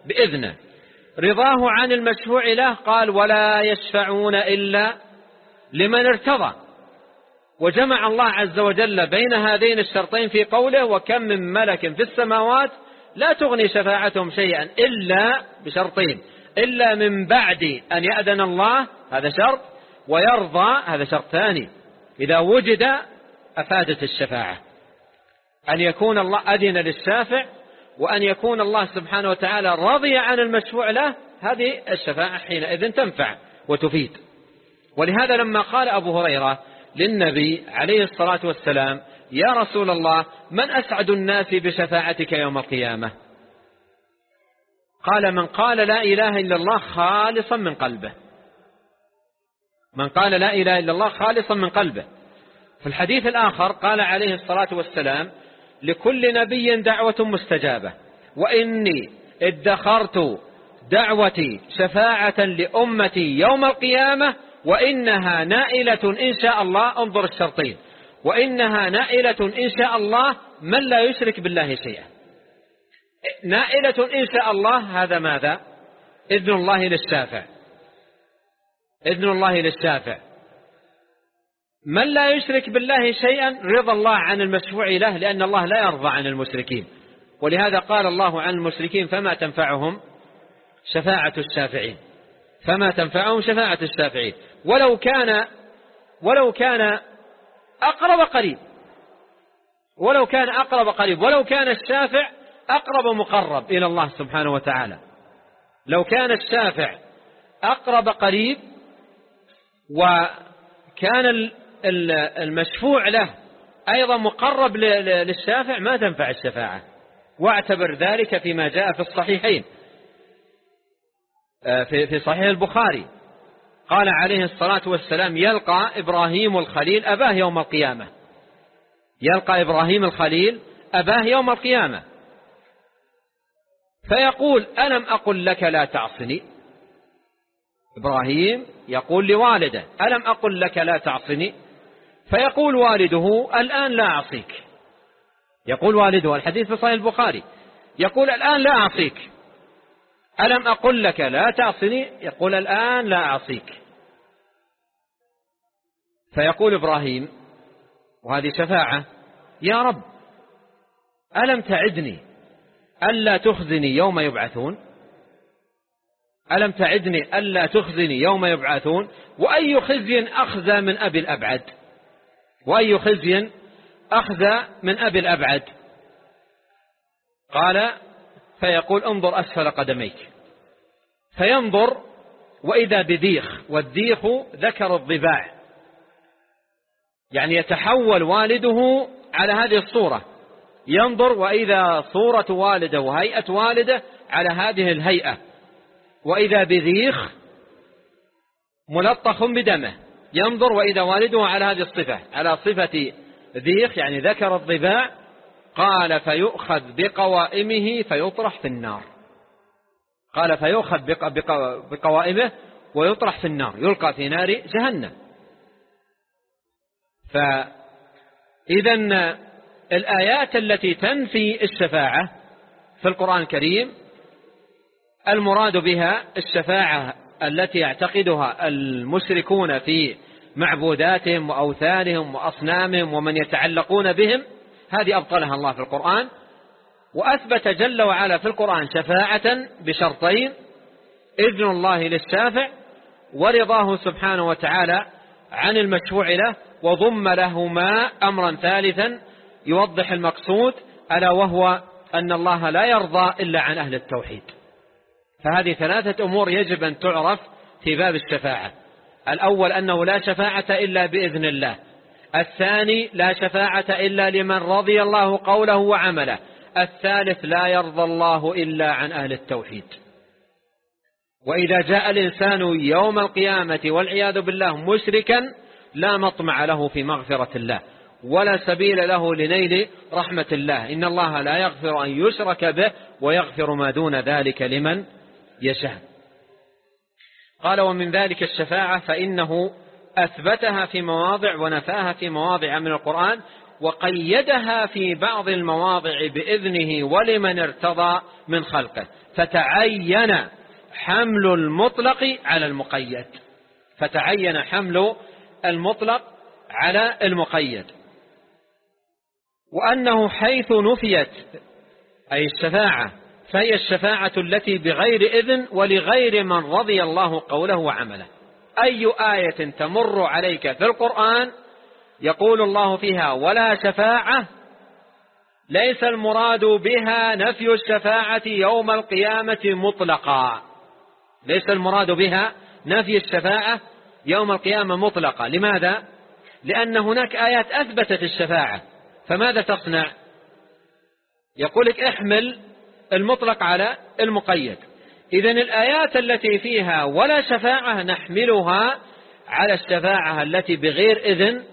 بإذنه؟ رضاه عن المشفوع له قال ولا يشفعون إلا لمن ارتضى. وجمع الله عز وجل بين هذين الشرطين في قوله وكم من ملك في السماوات لا تغني شفاعتهم شيئا إلا بشرطين. إلا من بعد أن يأذن الله هذا شرط ويرضى هذا شرط ثاني. إذا وجد أفادت الشفاعة. أن يكون الله أذن للشافع وأن يكون الله سبحانه وتعالى رضي عن المشفوع له هذه الشفاعة حينئذ تنفع وتفيد. ولهذا لما قال أبو هريرة للنبي عليه الصلاة والسلام يا رسول الله من أسعد الناس بشفاعتك يوم القيامة؟ قال من قال لا إله إلا الله خالصا من قلبه. من قال لا إله إلا الله خالصا من قلبه. في الحديث الآخر قال عليه الصلاة والسلام لكل نبي دعوة مستجابة. وإني ادخرت دعوتي شفاعة لأمتي يوم القيامة وإنها نائلة إن شاء الله. انظر الشرطين. وإنها نائلة إن شاء الله. من لا يشرك بالله شيئا. نائلة إن شاء الله هذا ماذا؟ إذن الله للشافع. إذن الله للشافع. من لا يشرك بالله شيئا رضى الله عن المشفوع له لأن الله لا يرضى عن المشركين. ولهذا قال الله عن المشركين فما تنفعهم؟ شفاعة الشافعين. فما تنفعهم؟ شفاعة الشافعين. ولو كان ولو كان أقرب قريب. ولو كان أقرب قريب. ولو كان الشافع أقرب مقرب إلى الله سبحانه وتعالى. لو كان الشافع أقرب قريب وكان المشفوع له. أيضا مقرب للشافع ما تنفع الشفاعة. واعتبر ذلك فيما جاء في الصحيحين. آه، في صحيح البخاري. قال عليه الصلاة والسلام يلقى إبراهيم الخليل أباه يوم القيامة. يلقى إبراهيم الخليل أباه يوم القيامة. فيقول ألم أقل لك لا تعصني؟ إبراهيم يقول لوالده ألم أقل لك لا تعصني؟ فيقول والده الآن لا أعصيك. يقول والده الحديث في صحيح البخاري. يقول الآن لا أعصيك. ألم أقل لك لا تعصني؟ يقول الآن لا أعصيك. فيقول إبراهيم وهذه شفاعة يا رب ألم تعدني ألا تخزني يوم يبعثون؟ ألم تعدني ألا تخزني يوم يبعثون؟ وأي خزي أخزى من أبي الأبعد؟ وأي خزي أخذ من أبي الأبعد. قال فيقول انظر أسفل قدميك. فينظر وإذا بديخ والديخ ذكر الضباع. يعني يتحول والده على هذه الصورة. ينظر وإذا صورة والده وهيئة والده على هذه الهيئة. وإذا بذيخ ملطخ بدمه. ينظر وإذا والده على هذه الصفة على صفة ذيخ يعني ذكر الضباع قال فيؤخذ بقوائمه فيطرح في النار. قال فيؤخذ بقوائمه ويطرح في النار يلقى في نار جهنم. فإذا الآيات التي تنفي الشفاعة في القرآن الكريم المراد بها الشفاعة التي يعتقدها المشركون في معبوداتهم وأوثانهم وأصنامهم ومن يتعلقون بهم هذه أبطلها الله في القرآن. وأثبت جل وعلا في القرآن شفاعة بشرطين إذن الله للشافع ورضاه سبحانه وتعالى عن المشفوع له وضم لهما أمرا ثالثا يوضح المقصود ألا وهو أن الله لا يرضى إلا عن أهل التوحيد. فهذه ثلاثة أمور يجب أن تعرف في باب الشفاعة. الأول أنه لا شفاعة إلا بإذن الله. الثاني لا شفاعة إلا لمن رضي الله قوله وعمله. الثالث لا يرضى الله إلا عن أهل التوحيد. وإذا جاء الإنسان يوم القيامة والعياذ بالله مشركا لا مطمع له في مغفرة الله ولا سبيل له لنيل رحمة الله. إن الله لا يغفر أن يشرك به ويغفر ما دون ذلك لمن يشاء قال ومن ذلك الشفاعة فإنه أثبتها في مواضع ونفاها في مواضع من القرآن وقيدها في بعض المواضع بإذنه ولمن ارتضى من خلقه فتعين حمل المطلق على المقيد. فتعين حمل المطلق على المقيد. وأنه حيث نفيت أي الشفاعة فهي الشفاعة التي بغير إذن ولغير من رضي الله قوله وعمله. أي آية تمر عليك في القرآن يقول الله فيها ولا شفاعة؟ ليس المراد بها نفي الشفاعة يوم القيامة مطلقا. ليس المراد بها نفي الشفاعة يوم القيامة مطلقا. لماذا؟ لأن هناك آيات أثبتت الشفاعة. فماذا تصنع؟ يقول لك احمل المطلق على المقيد. إذن الآيات التي فيها ولا شفاعة نحملها على الشفاعة التي بغير إذن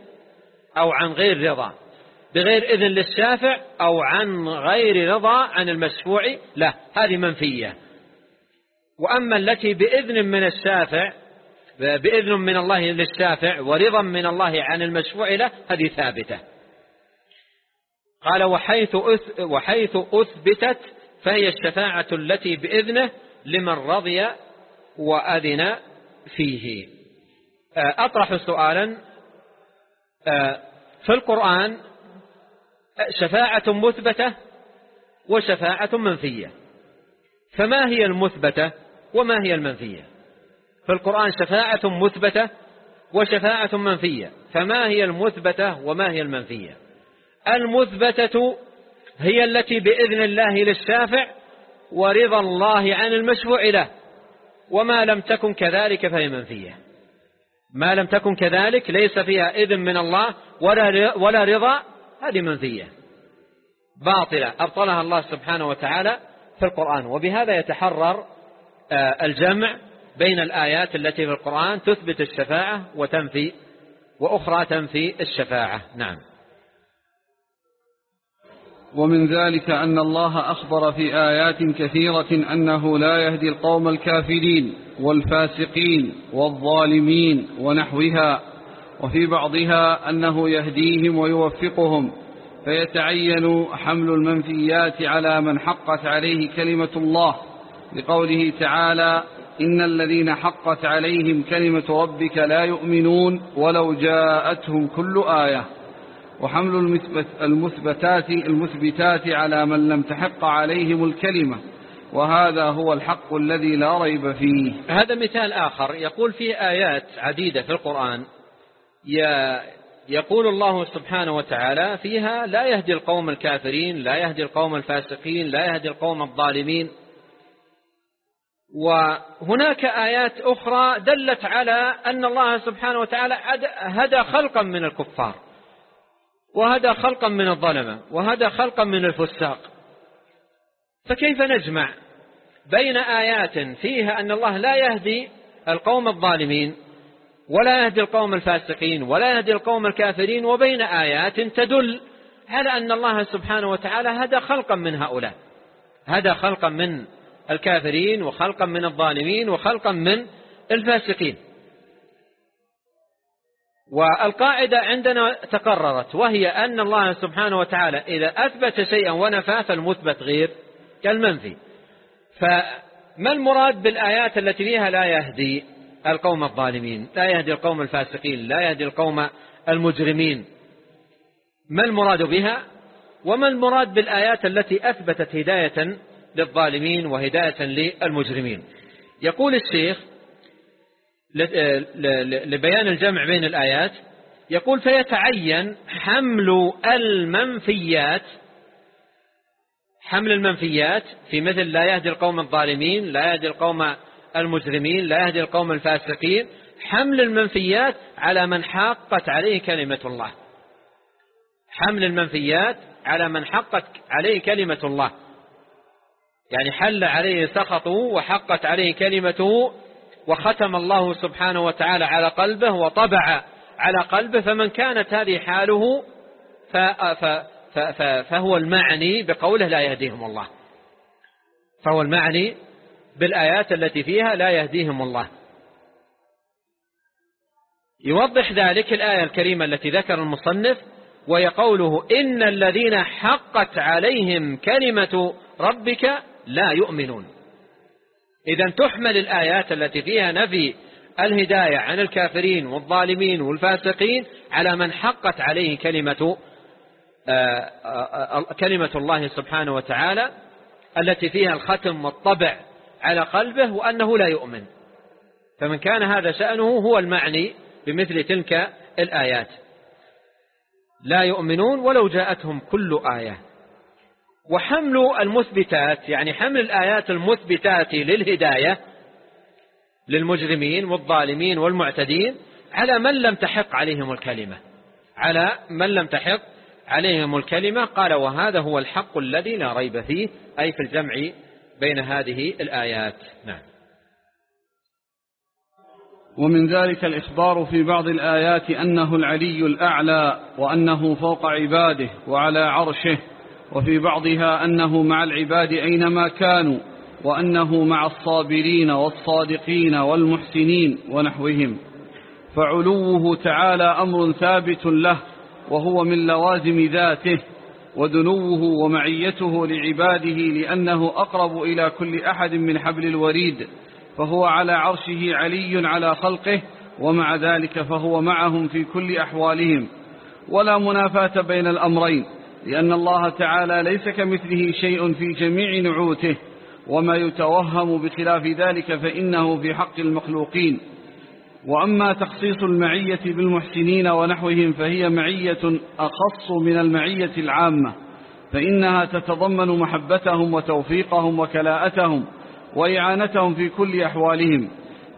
أو عن غير رضا. بغير إذن للشافع أو عن غير رضا عن المشفوع لا هذه منفية. وأما التي بإذن من الشافع بإذن من الله للشافع ورضا من الله عن المشفوع له هذه ثابتة. قال وحيث وحيث أثبتت فهي الشفاعة التي بإذنه لمن رضي وأذن فيه. آه، أطرح سؤالا. آه، في القرآن شفاعة مثبتة وشفاعة منفية. فما هي المثبتة وما هي المنفية؟ في القرآن شفاعة مثبتة وشفاعة منفية. فما هي المثبتة وما هي المنفية؟ المثبتة هي التي بإذن الله للشافع ورضا الله عن المشفوع له. وما لم تكن كذلك فهي منفية. ما لم تكن كذلك ليس فيها إذن من الله ولا ولا رضا هذه منفية. باطلة أبطلها الله سبحانه وتعالى في القرآن. وبهذا يتحرر آه، الجمع بين الآيات التي في القرآن تثبت الشفاعة وتنفي وأخرى تنفي الشفاعة. نعم. ومن ذلك أن الله أخبر في آيات كثيرة أنه لا يهدي القوم الكافرين والفاسقين والظالمين ونحوها وفي بعضها أنه يهديهم ويوفقهم فيتعين حمل المنفيات على من حقت عليه كلمة الله لقوله تعالى إن الذين حقت عليهم كلمة ربك لا يؤمنون ولو جاءتهم كل آية. وحمل المثبتات, المثبتات على من لم تحق عليهم الكلمة وهذا هو الحق الذي لا ريب فيه. هذا مثال آخر. يقول في آيات عديدة في القرآن. يقول الله سبحانه وتعالى فيها لا يهدي القوم الكافرين لا يهدي القوم الفاسقين لا يهدي القوم الظالمين. وهناك آيات أخرى دلت على أن الله سبحانه وتعالى هدى خلقا من الكفار. وهدى خلقا من الظلمة وهدى خلقا من الفساق. فكيف نجمع بين آيات فيها أن الله لا يهدي القوم الظالمين ولا يهدي القوم الفاسقين ولا يهدي القوم الكافرين وبين آيات تدل على أن الله سبحانه وتعالى هدى خلقا من هؤلاء. هدى خلقا من الكافرين وخلقا من الظالمين وخلقا من الفاسقين. والقاعدة عندنا تقررت وهي أن الله سبحانه وتعالى إذا أثبت شيئا ونفى فالمثبت غير كالمنفي. فما المراد بالآيات التي فيها لا يهدي القوم الظالمين لا يهدي القوم الفاسقين لا يهدي القوم المجرمين؟ ما المراد بها؟ وما المراد بالآيات التي أثبتت هداية للظالمين وهداية للمجرمين؟ يقول الشيخ لبيان الجمع بين الآيات يقول فيتعين حمل المنفيات حمل المنفيات في مثل لا يهدي القوم الظالمين لا يهدي القوم المجرمين لا يهدي القوم الفاسقين. حمل المنفيات على من حقت عليه كلمة الله. حمل المنفيات على من حقت عليه كلمة الله. يعني حل عليه سخطه وحقت عليه كلمته وختم الله سبحانه وتعالى على قلبه وطبع على قلبه فمن كانت هذه حاله فهو المعني بقوله لا يهديهم الله. فهو المعني بالآيات التي فيها لا يهديهم الله. يوضح ذلك الآية الكريمة التي ذكر المصنف وهي قوله إن الذين حقت عليهم كلمة ربك لا يؤمنون. إذا تحمل الآيات التي فيها نفي الهداية عن الكافرين والظالمين والفاسقين على من حقت عليه كلمة آه، آه، آه، كلمة الله سبحانه وتعالى التي فيها الختم والطبع على قلبه وأنه لا يؤمن. فمن كان هذا شأنه هو المعني بمثل تلك الآيات. لا يؤمنون ولو جاءتهم كل آية. وحمل المثبتات يعني حمل الآيات المثبتات للهداية للمجرمين والظالمين والمعتدين على من لم تحق عليهم الكلمة. على من لم تحق عليهم الكلمة. قال وهذا هو الحق الذي لا ريب فيه. أي في الجمع بين هذه الآيات. نعم. ومن ذلك الإخبار في بعض الآيات أنه العلي الأعلى وأنه فوق عباده وعلى عرشه وفي بعضها أنه مع العباد أينما كانوا وأنه مع الصابرين والصادقين والمحسنين ونحوهم. فعلوه تعالى أمر ثابت له وهو من لوازم ذاته ودنوه ومعيته لعباده لأنه أقرب إلى كل أحد من حبل الوريد. فهو على عرشه علي على خلقه ومع ذلك فهو معهم في كل أحوالهم. ولا منافاة بين الأمرين. لأن الله تعالى ليس كمثله شيء في جميع نعوته وما يتوهم بخلاف ذلك فإنه في حق المخلوقين. وأما تخصيص المعية بالمحسنين ونحوهم فهي معية أخص من المعية العامة فإنها تتضمن محبتهم وتوفيقهم وكلاءتهم وإعانتهم في كل أحوالهم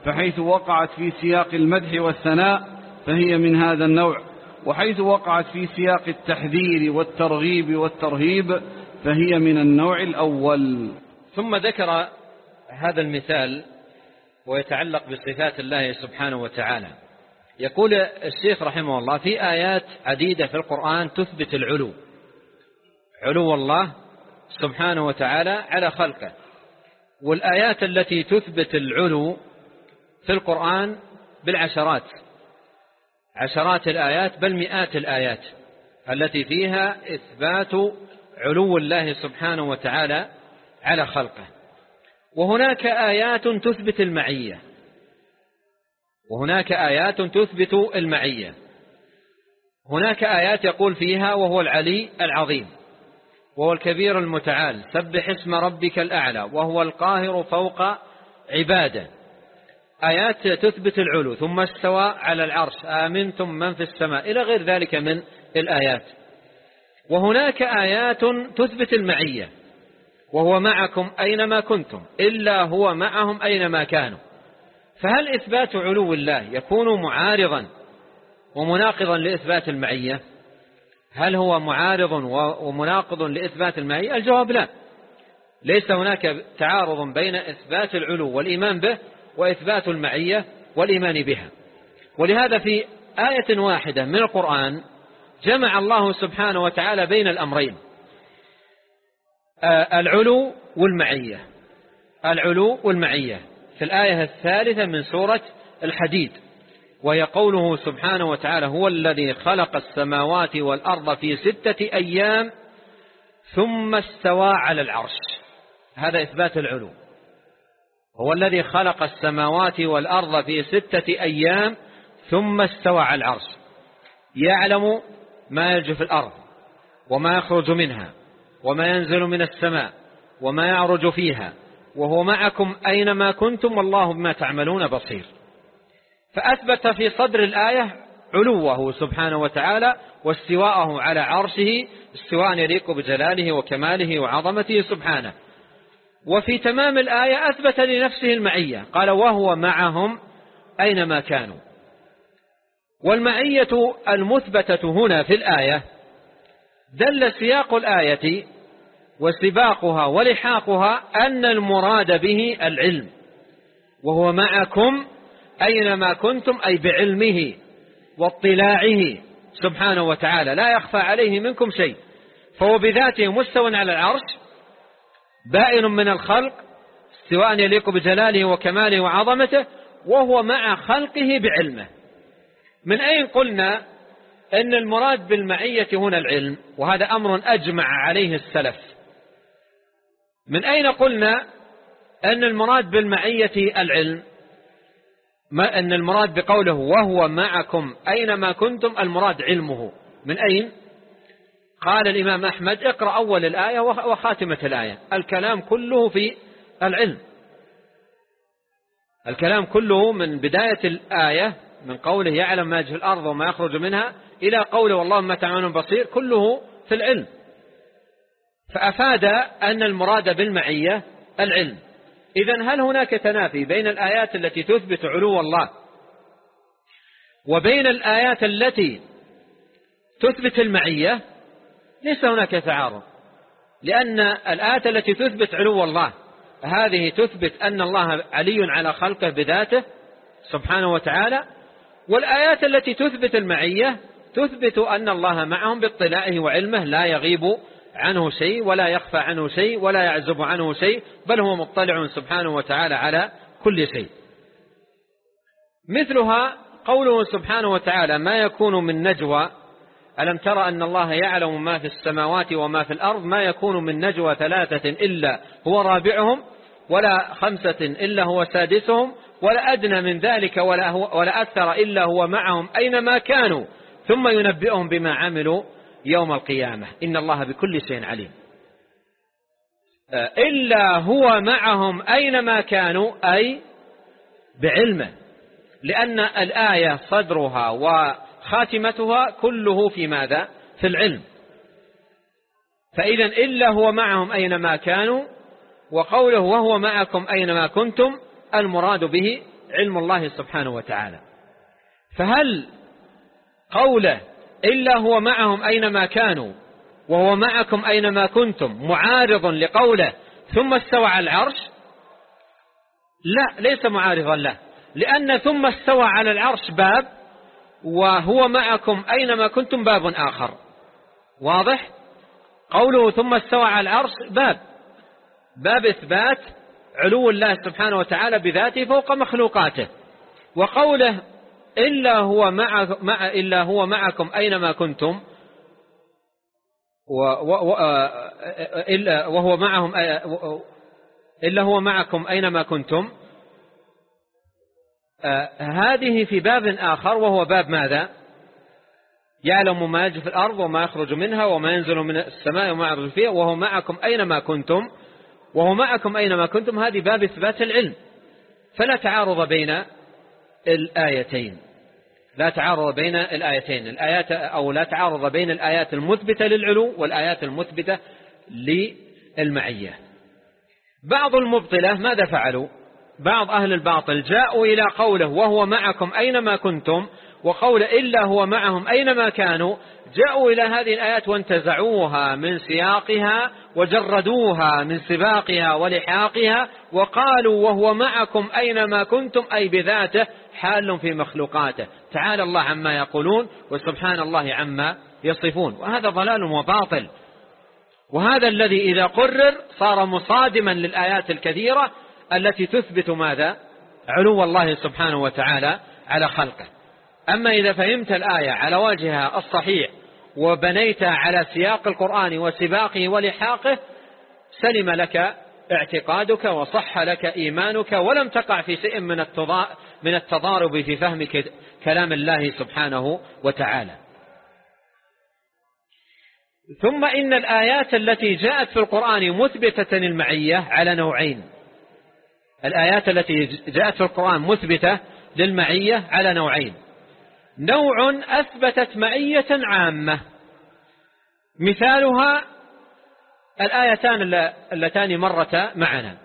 فحيث وقعت في سياق المدح والثناء فهي من هذا النوع. وحيث وقعت في سياق التحذير والترغيب والترهيب فهي من النوع الأول. ثم ذكر هذا المثال ويتعلق بصفات الله سبحانه وتعالى. يقول الشيخ رحمه الله في آيات عديدة في القرآن تثبت العلو. علو الله سبحانه وتعالى على خلقه. والآيات التي تثبت العلو في القرآن بالعشرات. عشرات الآيات بل مئات الآيات التي فيها إثبات علو الله سبحانه وتعالى على خلقه. وهناك آيات تثبت المعية. وهناك آيات تثبت المعية. هناك آيات يقول فيها وهو العلي العظيم وهو الكبير المتعال سبح اسم ربك الأعلى وهو القاهر فوق عباده. آيات تثبت العلو ثم استوى على العرش. آمنتم من في السماء. إلى غير ذلك من الآيات. وهناك آيات تثبت المعية. وهو معكم أينما كنتم إلا هو معهم أينما كانوا. فهل إثبات علو الله يكون معارضا ومناقضا لإثبات المعية؟ هل هو معارض ومناقض لإثبات المعية؟ الجواب لا. ليس هناك تعارض بين إثبات العلو والإيمان به وإثبات المعية والإيمان بها. ولهذا في آية واحدة من القرآن جمع الله سبحانه وتعالى بين الأمرين. آه، العلو والمعية. العلو والمعية. في الآية الثالثة من سورة الحديد. وهي قوله سبحانه وتعالى هو الذي خلق السماوات والأرض في ستة أيام ثم استوى على العرش. هذا إثبات العلو. هو الذي خلق السماوات والأرض في ستة أيام ثم استوى على العرش. يعلم ما يلج في الأرض وما يخرج منها وما ينزل من السماء وما يعرج فيها وهو معكم أينما كنتم والله بما تعملون بصير. فأثبت في صدر الآية علوه سبحانه وتعالى واستواءه على عرشه استواء يليق بجلاله وكماله وعظمته سبحانه. وفي تمام الآية أثبت لنفسه المعية. قال وهو معهم أينما كانوا. والمعية المثبتة هنا في الآية دل سياق الآية وسباقها ولحاقها أن المراد به العلم. وهو معكم أينما كنتم أي بعلمه واطلاعه سبحانه وتعالى. لا يخفى عليه منكم شيء. فهو بذاته مستوى على العرش بائن من الخلق سواء يليق بجلاله وكماله وعظمته وهو مع خلقه بعلمه. من أين قلنا أن المراد بالمعية هنا العلم؟ وهذا أمر أجمع عليه السلف. من أين قلنا أن المراد بالمعية العلم؟ ما أن المراد بقوله وهو معكم أينما كنتم المراد علمه. من أين؟ قال الإمام أحمد اقرأ أول الآية وخاتمة الآية. الكلام كله في العلم. الكلام كله من بداية الآية من قوله يعلم ما في الأرض وما يخرج منها إلى قوله والله ما تعملون بصير كله في العلم. فأفاد أن المراد بالمعية العلم. إذا هل هناك تنافي بين الآيات التي تثبت علو الله وبين الآيات التي تثبت المعية؟ ليس هناك تعارض. لأن الآيات التي تثبت علو الله هذه تثبت أن الله علي على خلقه بذاته سبحانه وتعالى والآيات التي تثبت المعية تثبت أن الله معهم باطلاعه وعلمه لا يغيب عنه شيء ولا يخفى عنه شيء ولا يعزب عنه شيء بل هو مطلع سبحانه وتعالى على كل شيء. مثلها قوله سبحانه وتعالى ما يكون من نجوى ألم ترى أن الله يعلم ما في السماوات وما في الأرض؟ ما يكون من نجوى ثلاثة إلا هو رابعهم ولا خمسة إلا هو سادسهم ولا أدنى من ذلك ولا, هو ولا أكثر إلا هو معهم أينما كانوا. ثم ينبئهم بما عملوا يوم القيامة. إن الله بكل شيء عليم. إلا هو معهم أينما كانوا أي بعلمه. لأن الآية صدرها وخاتمتها كله في ماذا؟ في العلم. فإذا إلا هو معهم أينما كانوا وقوله وهو معكم أينما كنتم المراد به علم الله سبحانه وتعالى. فهل قوله إلا هو معهم أينما كانوا وهو معكم أينما كنتم معارض لقوله ثم استوى على العرش؟ لا ليس معارضا له. لأن ثم استوى على العرش باب وهو معكم أينما كنتم باب آخر. واضح؟ قوله ثم استوى على العرش باب. باب إثبات علو الله سبحانه وتعالى بذاته فوق مخلوقاته. وقوله إلا هو, مع مع إلا هو معكم أينما كنتم. إلا وهو معهم إلا هو معكم أينما كنتم. هذه في باب آخر وهو باب ماذا؟ يعلم ما يجي في الأرض وما يخرج منها وما ينزل من السماء وما يعرض فيها وهو معكم أينما كنتم وهو معكم أينما كنتم هذه باب إثبات العلم. فلا تعارض بين الآيتين. لا تعارض بين الآيتين. الآيات أو لا تعارض بين الآيات المثبتة للعلو والآيات المثبتة للمعية. بعض المبطلة ماذا فعلوا؟ بعض أهل الباطل جاءوا إلى قوله وهو معكم أينما كنتم وقول إلا هو معهم أينما كانوا جاءوا إلى هذه الآيات وانتزعوها من سياقها وجردوها من سباقها ولحاقها وقالوا وهو معكم أينما كنتم أي بذاته حال في مخلوقاته. تعالى الله عما يقولون وسبحان الله عما يصفون. وهذا ضلال وباطل. وهذا الذي إذا قرر صار مصادما للآيات الكثيرة التي تثبت ماذا؟ علو الله سبحانه وتعالى على خلقه. أما إذا فهمت الآية على وجهها الصحيح وبنيتها على سياق القرآن وسباقه ولحاقه سلم لك اعتقادك وصح لك إيمانك ولم تقع في شيء من من التضارب في فهم كلام الله سبحانه وتعالى. ثم إن الآيات التي جاءت في القرآن مثبتة المعية على نوعين. الآيات التي جاءت في القرآن مثبتة للمعية على نوعين. نوع أثبتت معية عامة. مثالها الآيتان اللتان مرتا معنا.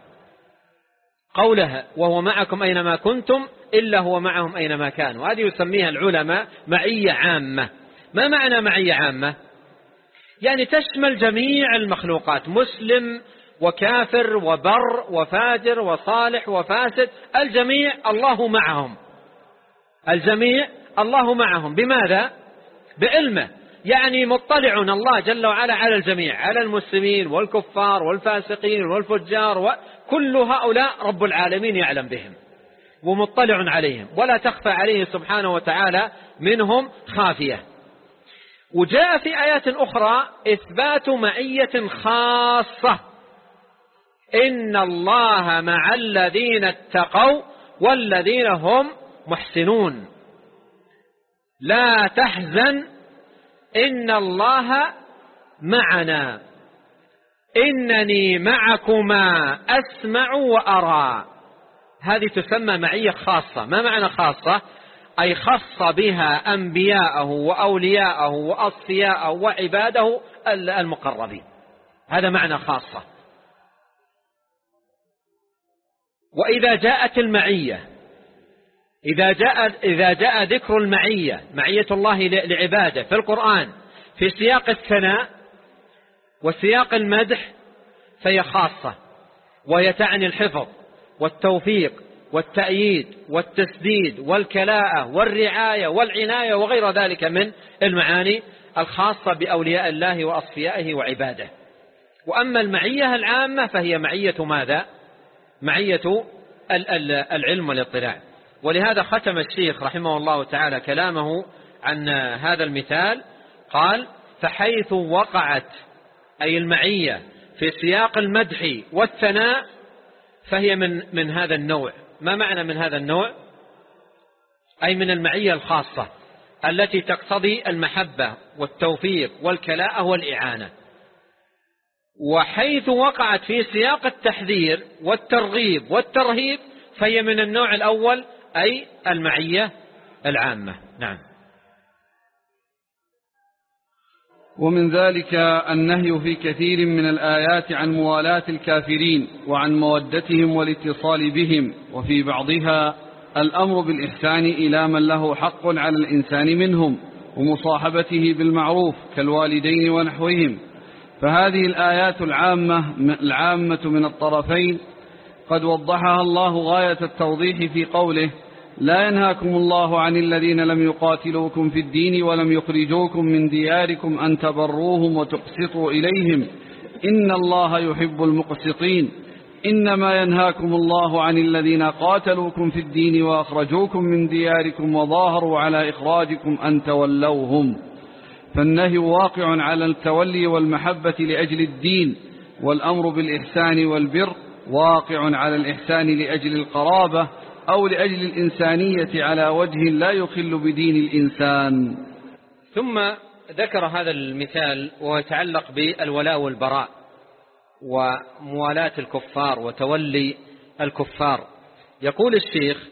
قولها وهو معكم أينما كنتم إلا هو معهم أينما كانوا. هذه يسميها العلماء معية عامة. ما معنى معية عامة؟ يعني تشمل جميع المخلوقات مسلم وكافر وبر وفاجر وصالح وفاسد الجميع الله معهم. الجميع الله معهم. بماذا؟ بعلمه. يعني مطلع الله جل وعلا على الجميع على المسلمين والكفار والفاسقين والفجار وكل هؤلاء رب العالمين يعلم بهم. ومطلع عليهم. ولا تخفى عليه سبحانه وتعالى منهم خافية. وجاء في آيات أخرى إثبات معية خاصة. إن الله مع الذين اتقوا والذين هم محسنون. لا تحزن إن الله معنا. إنني معكما أسمع وأرى. هذه تسمى معية خاصة. ما معنى خاصة؟ أي خص بها أنبياءه وأولياءه وأصفياءه وعباده المقربين. هذا معنى خاصة. وإذا جاءت المعية إذا جاء, إذا جاء ذكر المعية معية الله لعباده في القرآن في سياق الثناء وسياق المدح فهي خاصة وهي تعني الحفظ والتوفيق والتأييد والتسديد والكلاءة والرعاية والعناية وغير ذلك من المعاني الخاصة بأولياء الله وأصفيائه وعباده. وأما المعية العامة فهي معية ماذا؟ معية العلم والاطلاع. ولهذا ختم الشيخ رحمه الله تعالى كلامه عن هذا المثال قال فحيث وقعت أي المعية في سياق المدح والثناء فهي من, من هذا النوع. ما معنى من هذا النوع؟ أي من المعية الخاصة التي تقتضي المحبة والتوفيق والكلاءة والإعانة. وحيث وقعت في سياق التحذير والترغيب والترهيب فهي من النوع الأول أي المعية العامة. نعم. ومن ذلك النهي في كثير من الآيات عن موالاة الكافرين وعن مودتهم والاتصال بهم وفي بعضها الأمر بالإحسان إلى من له حق على الإنسان منهم ومصاحبته بالمعروف كالوالدين ونحوهم. فهذه الآيات العامة, العامة من الطرفين قد وضحها الله غاية التوضيح في قوله لا ينهاكم الله عن الذين لم يقاتلوكم في الدين ولم يخرجوكم من دياركم أن تبروهم وتقسطوا إليهم إن الله يحب المقسطين. إنما ينهاكم الله عن الذين قاتلوكم في الدين وأخرجوكم من دياركم وظاهروا على إخراجكم أن تولوهم. فالنهي واقع على التولي والمحبة لأجل الدين والأمر بالإحسان والبر واقع على الإحسان لأجل القرابة أو لأجل الإنسانية على وجه لا يخل بدين الإنسان. ثم ذكر هذا المثال وهو يتعلق بالولاء والبراء وموالاة الكفار وتولي الكفار. يقول الشيخ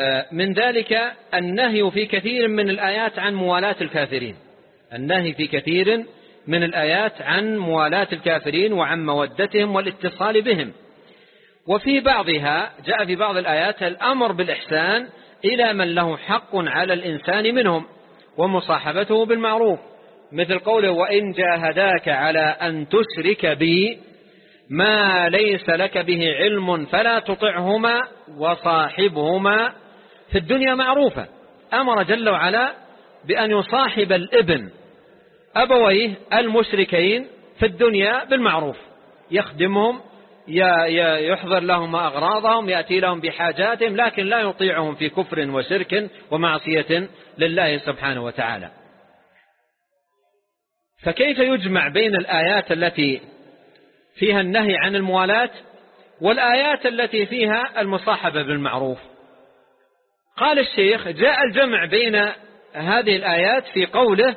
آه، من ذلك النهي في كثير من الآيات عن موالاة الكافرين. النهي في كثير من الآيات عن موالاة الكافرين وعن مودتهم والاتصال بهم. وفي بعضها جاء في بعض الآيات الأمر بالإحسان إلى من له حق على الإنسان منهم ومصاحبته بالمعروف. مثل قوله وإن جاهداك على أن تشرك بي ما ليس لك به علم فلا تطعهما وصاحبهما في الدنيا معروفة. أمر جل وعلا بأن يصاحب الإبن. أبويه المشركين في الدنيا بالمعروف. يخدمهم يحضر لهم أغراضهم يأتي لهم بحاجاتهم لكن لا يطيعهم في كفر وشرك ومعصية لله سبحانه وتعالى. فكيف يجمع بين الآيات التي فيها النهي عن الموالاة والآيات التي فيها المصاحبة بالمعروف؟ قال الشيخ جاء الجمع بين هذه الآيات في قوله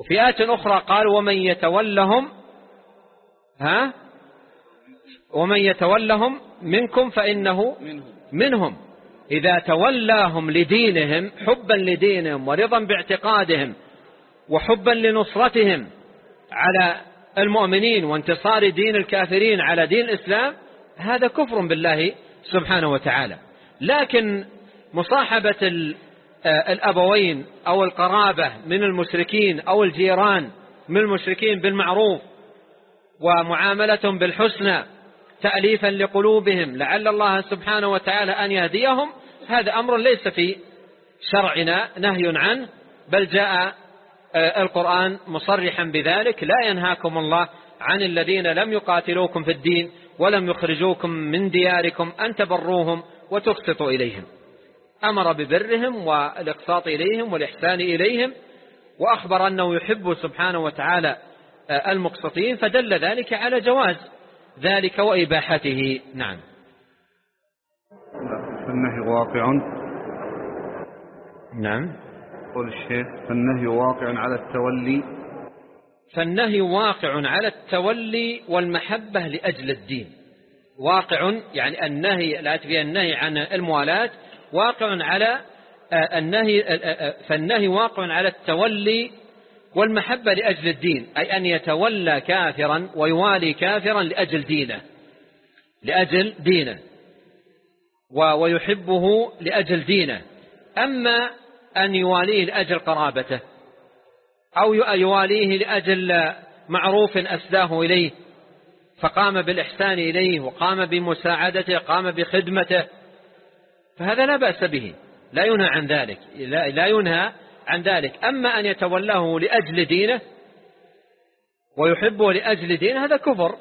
وفي آية أخرى قال ومن يتولهم ها؟ ومن يتولهم منكم فإنه منهم. إذا تولاهم لدينهم حبا لدينهم ورضا باعتقادهم وحبا لنصرتهم على المؤمنين وانتصار دين الكافرين على دين الإسلام هذا كفر بالله سبحانه وتعالى. لكن مصاحبة الأبوين أو القرابة من المشركين أو الجيران من المشركين بالمعروف ومعاملتهم بالحسنى تأليفا لقلوبهم لعل الله سبحانه وتعالى أن يهديهم. هذا أمر ليس في شرعنا نهي عنه بل جاء آه، القرآن مصرحا بذلك لا ينهاكم الله عن الذين لم يقاتلوكم في الدين ولم يخرجوكم من دياركم أن تبروهم وتقسطوا إليهم. أمر ببرهم والإقساط إليهم والإحسان إليهم وأخبر أنه يحب سبحانه وتعالى آه، المقسطين فدل ذلك على جواز ذلك وإباحته. نعم. فالنهي واقع. نعم. قول الشيخ فالنهي واقع على التولي. فالنهي واقع على التولي والمحبة لأجل الدين. واقع يعني النهي لا فيها النهي عن الموالاة واقع على آه، النهي آه، آه، فالنهي واقع على التولي والمحبة لأجل الدين أي أن يتولى كافرا ويوالي كافرا لأجل دينه لأجل دينه ويحبه لأجل دينه. أما أن يواليه لأجل قرابته أو يواليه لأجل معروف أسداه إليه فقام بالإحسان إليه وقام بمساعدته قام بخدمته فهذا لا بأس به. لا ينهى عن ذلك. لا ينهى عن ذلك. أما أن يتولاه لأجل دينه ويحبه لأجل دينه هذا كفر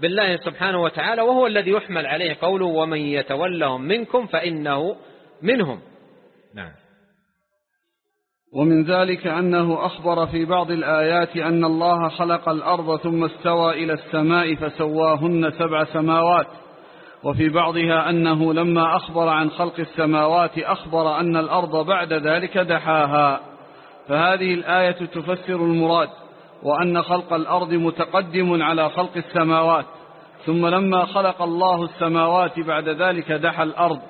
بالله سبحانه وتعالى وهو الذي يحمل عليه قوله ومن يتولهم منكم فإنه منهم. نعم. ومن ذلك أنه أخبر في بعض الآيات أن الله خلق الأرض ثم استوى إلى السماء فسواهن سبع سماوات. وفي بعضها أنه لما أخبر عن خلق السماوات أخبر أن الأرض بعد ذلك دحاها. فهذه الآية تفسر المراد وأن خلق الأرض متقدم على خلق السماوات. ثم لما خلق الله السماوات بعد ذلك دحى الأرض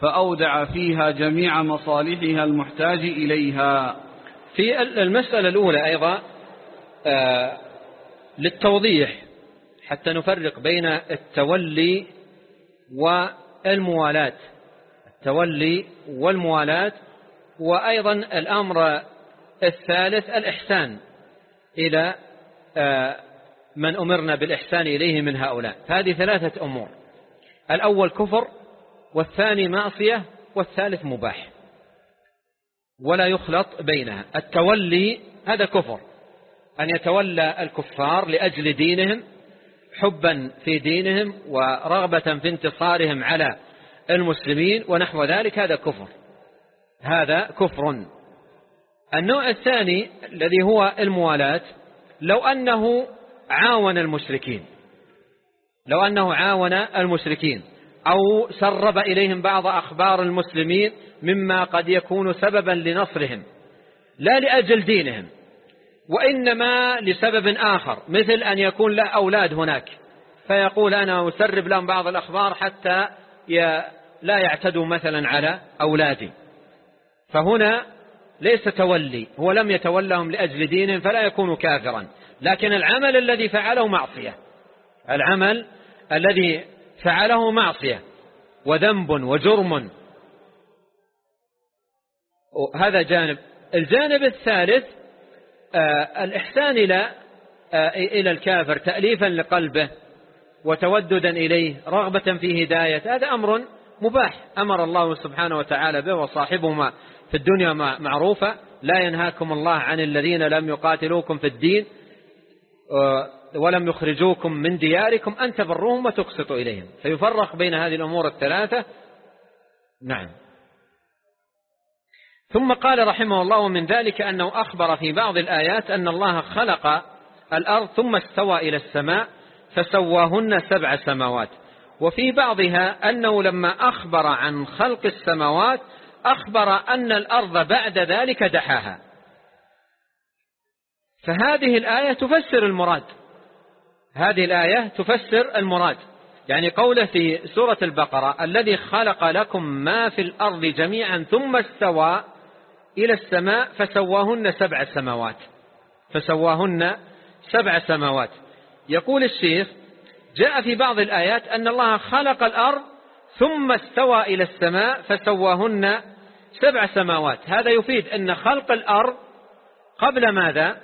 فأودع فيها جميع مصالحها المحتاج إليها. في المسألة الأولى أيضا آه للتوضيح حتى نفرق بين التولي والموالاة التولي والموالاة وأيضا الأمر الثالث الإحسان إلى آه من أمرنا بالإحسان إليه من هؤلاء. هذه ثلاثة أمور. الأول كفر والثاني معصية والثالث مباح. ولا يخلط بينها. التولي هذا كفر. أن يتولى الكفار لأجل دينهم حبا في دينهم ورغبة في انتصارهم على المسلمين ونحو ذلك هذا كفر. هذا كفر. النوع الثاني الذي هو الموالاة لو أنه عاون المشركين لو أنه عاون المشركين أو سرب إليهم بعض أخبار المسلمين مما قد يكون سببا لنصرهم لا لأجل دينهم وإنما لسبب آخر مثل أن يكون له أولاد هناك. فيقول أنا أسرب لهم بعض الأخبار حتى لا يعتدوا مثلا على أولادي. فهنا ليس تولي هو لم يتولهم لأجل دينهم فلا يكون كافرا. لكن العمل الذي فعله معصية. العمل الذي فعله معصية. وذنب وجرم. هذا جانب. الجانب الثالث الإحسان إلى آه إلى الكافر تأليفا لقلبه وتوددا إليه رغبة في هداية هذا أمر مباح. أمر الله سبحانه وتعالى به وصاحبهما في الدنيا معروفة. لا ينهاكم الله عن الذين لم يقاتلوكم في الدين ولم يخرجوكم من دياركم أن تبروهم وتقسطوا إليهم. فيفرق بين هذه الأمور الثلاثة. نعم. ثم قال رحمه الله ومن ذلك أنه أخبر في بعض الآيات أن الله خلق الأرض ثم استوى إلى السماء فسواهن سبع سماوات. وفي بعضها أنه لما أخبر عن خلق السماوات أخبر أن الأرض بعد ذلك دحاها. فهذه الآية تفسر المراد. هذه الآية تفسر المراد. يعني قوله في سورة البقرة الذي خلق لكم ما في الأرض جميعا ثم استوى إلى السماء فسواهن سبع سماوات. فسواهن سبع سماوات. يقول الشيخ جاء في بعض الآيات أن الله خلق الأرض ثم استوى إلى السماء فسواهن سبع سماوات. هذا يفيد أن خلق الأرض قبل ماذا؟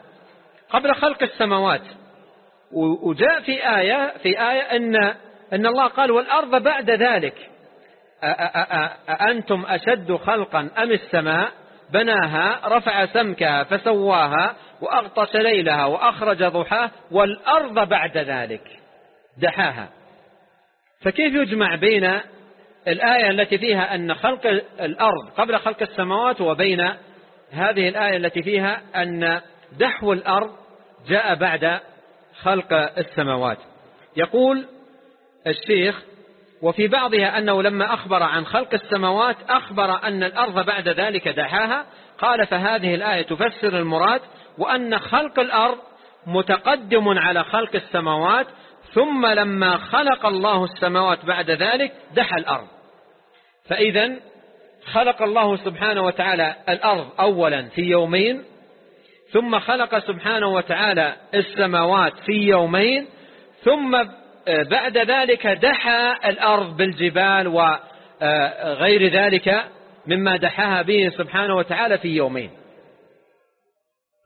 قبل خلق السماوات. وجاء في آية في آية أن أن الله قال والأرض بعد ذلك. أأنتم أشد خلقا أم السماء؟ بناها رفع سمكها فسواها وأغطش ليلها وأخرج ضحاها والأرض بعد ذلك. دحاها. فكيف يجمع بين الآية التي فيها أن خلق الأرض قبل خلق السماوات وبين هذه الآية التي فيها أن دحو الأرض جاء بعد خلق السماوات؟ يقول الشيخ وفي بعضها أنه لما أخبر عن خلق السماوات أخبر أن الأرض بعد ذلك دحاها. قال فهذه الآية تفسر المراد وأن خلق الأرض متقدم على خلق السماوات ثم لما خلق الله السماوات بعد ذلك دحى الأرض. فإذا خلق الله سبحانه وتعالى الأرض أولا في يومين ثم خلق سبحانه وتعالى السماوات في يومين ثم بعد ذلك دحى الأرض بالجبال وغير ذلك مما دحاها به سبحانه وتعالى في يومين.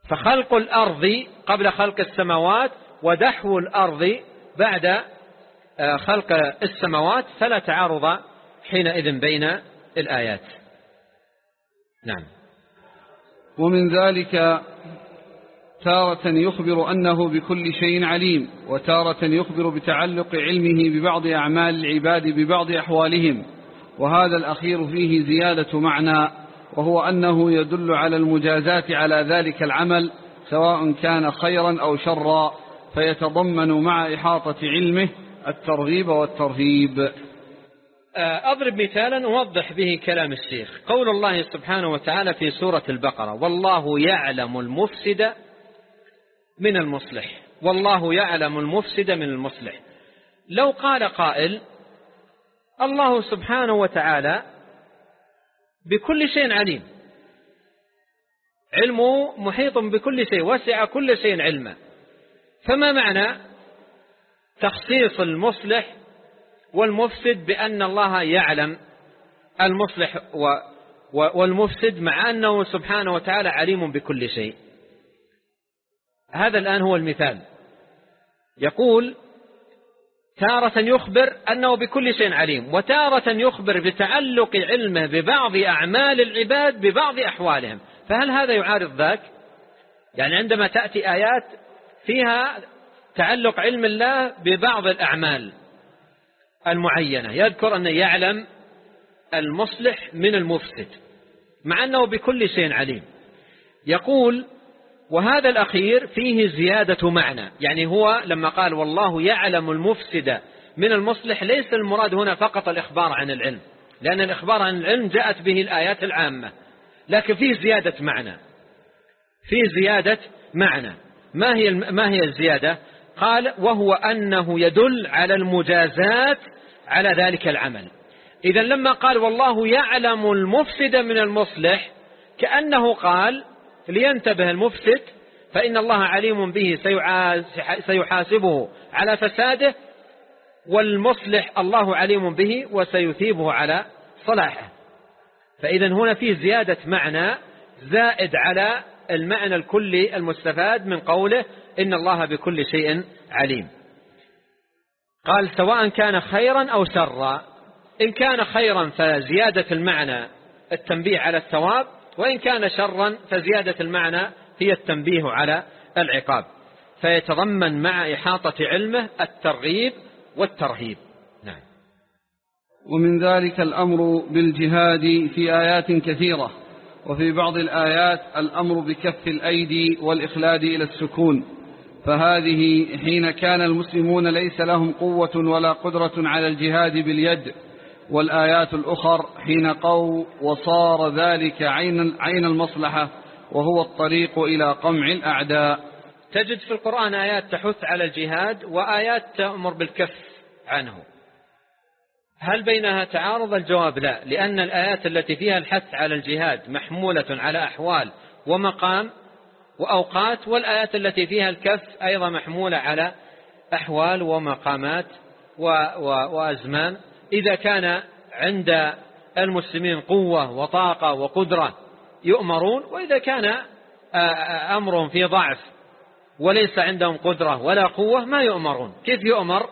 فخلق الأرض قبل خلق السماوات ودحو الأرض بعد خلق السماوات فلا تعارض حينئذ بين الآيات. نعم. ومن ذلك تارة يخبر أنه بكل شيء عليم وتارة يخبر بتعلق علمه ببعض أعمال العباد ببعض أحوالهم وهذا الأخير فيه زيادة معنى وهو أنه يدل على المجازاة على ذلك العمل سواء كان خيرا أو شرا فيتضمن مع إحاطة علمه الترغيب والترهيب. آه، أضرب مثالا أوضح به كلام الشيخ. قول الله سبحانه وتعالى في سورة البقرة والله يعلم المفسد من المصلح. والله يعلم المفسد من المصلح. لو قال قائل الله سبحانه وتعالى بكل شيء عليم. علمه محيط بكل شيء وسع كل شيء علما. فما معنى تخصيص المصلح والمفسد بأن الله يعلم المصلح والمفسد مع أنه سبحانه وتعالى عليم بكل شيء؟ هذا الآن هو المثال. يقول تارة يخبر أنه بكل شيء عليم وتارة يخبر بتعلق علمه ببعض أعمال العباد ببعض أحوالهم. فهل هذا يعارض ذاك؟ يعني عندما تأتي آيات فيها تعلق علم الله ببعض الأعمال المعينة يذكر أنه يعلم المصلح من المفسد مع أنه بكل شيء عليم. يقول وهذا الأخير فيه زيادة معنى. يعني هو لما قال والله يعلم المفسد من المصلح ليس المراد هنا فقط الإخبار عن العلم لأن الإخبار عن العلم جاءت به الآيات العامة. لكن فيه زيادة معنى. فيه زيادة معنى. ما هي ما هي الزيادة؟ قال وهو أنه يدل على المجازات على ذلك العمل. إذا لما قال والله يعلم المفسد من المصلح كأنه قال لينتبه المفسد فإن الله عليم به سيحاسبه على فساده والمصلح الله عليم به وسيثيبه على صلاحه. فإذا هنا فيه زيادة معنى زائد على المعنى الكلي المستفاد من قوله إن الله بكل شيء عليم. قال سواء كان خيرا أو شرا. إن كان خيرا فزيادة المعنى التنبيه على الثواب وإن كان شرا فزيادة المعنى هي التنبيه على العقاب. فيتضمن مع إحاطة علمه الترغيب والترهيب. نعم. ومن ذلك الأمر بالجهاد في آيات كثيرة وفي بعض الآيات الأمر بكف الأيدي والإخلاد إلى السكون. فهذه حين كان المسلمون ليس لهم قوة ولا قدرة على الجهاد باليد والآيات الأخر حين قو وصار ذلك عين, عين المصلحة وهو الطريق إلى قمع الأعداء. تجد في القرآن آيات تحث على الجهاد وآيات تأمر بالكف عنه. هل بينها تعارض؟ الجواب لا لأن الآيات التي فيها الحث على الجهاد محمولة على أحوال ومقام وأوقات والآيات التي فيها الكف أيضا محمولة على أحوال ومقامات وأزمان. إذا كان عند المسلمين قوة وطاقة وقدرة يؤمرون وإذا كان أمر في ضعف وليس عندهم قدرة ولا قوة ما يؤمرون. كيف يؤمر؟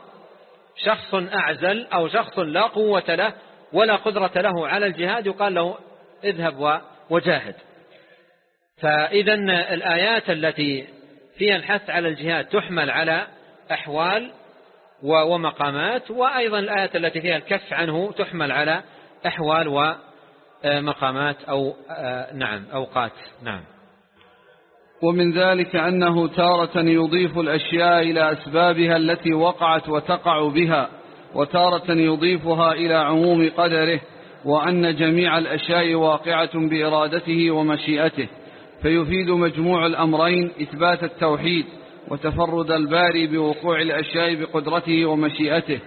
شخص أعزل أو شخص لا قوة له ولا قدرة له على الجهاد يقال له اذهب وجاهد. فإذا الآيات التي فيها الحث على الجهاد تحمل على أحوال ومقامات وأيضا الآيات التي فيها الكف عنه تحمل على أحوال ومقامات أو نعم أوقات. نعم. ومن ذلك أنه تارة يضيف الأشياء إلى أسبابها التي وقعت وتقع بها وتارة يضيفها إلى عموم قدره وأن جميع الأشياء واقعة بإرادته ومشيئته. فيفيد مجموع الأمرين إثبات التوحيد. وتفرد الباري بوقوع الأشياء بقدرته ومشيئته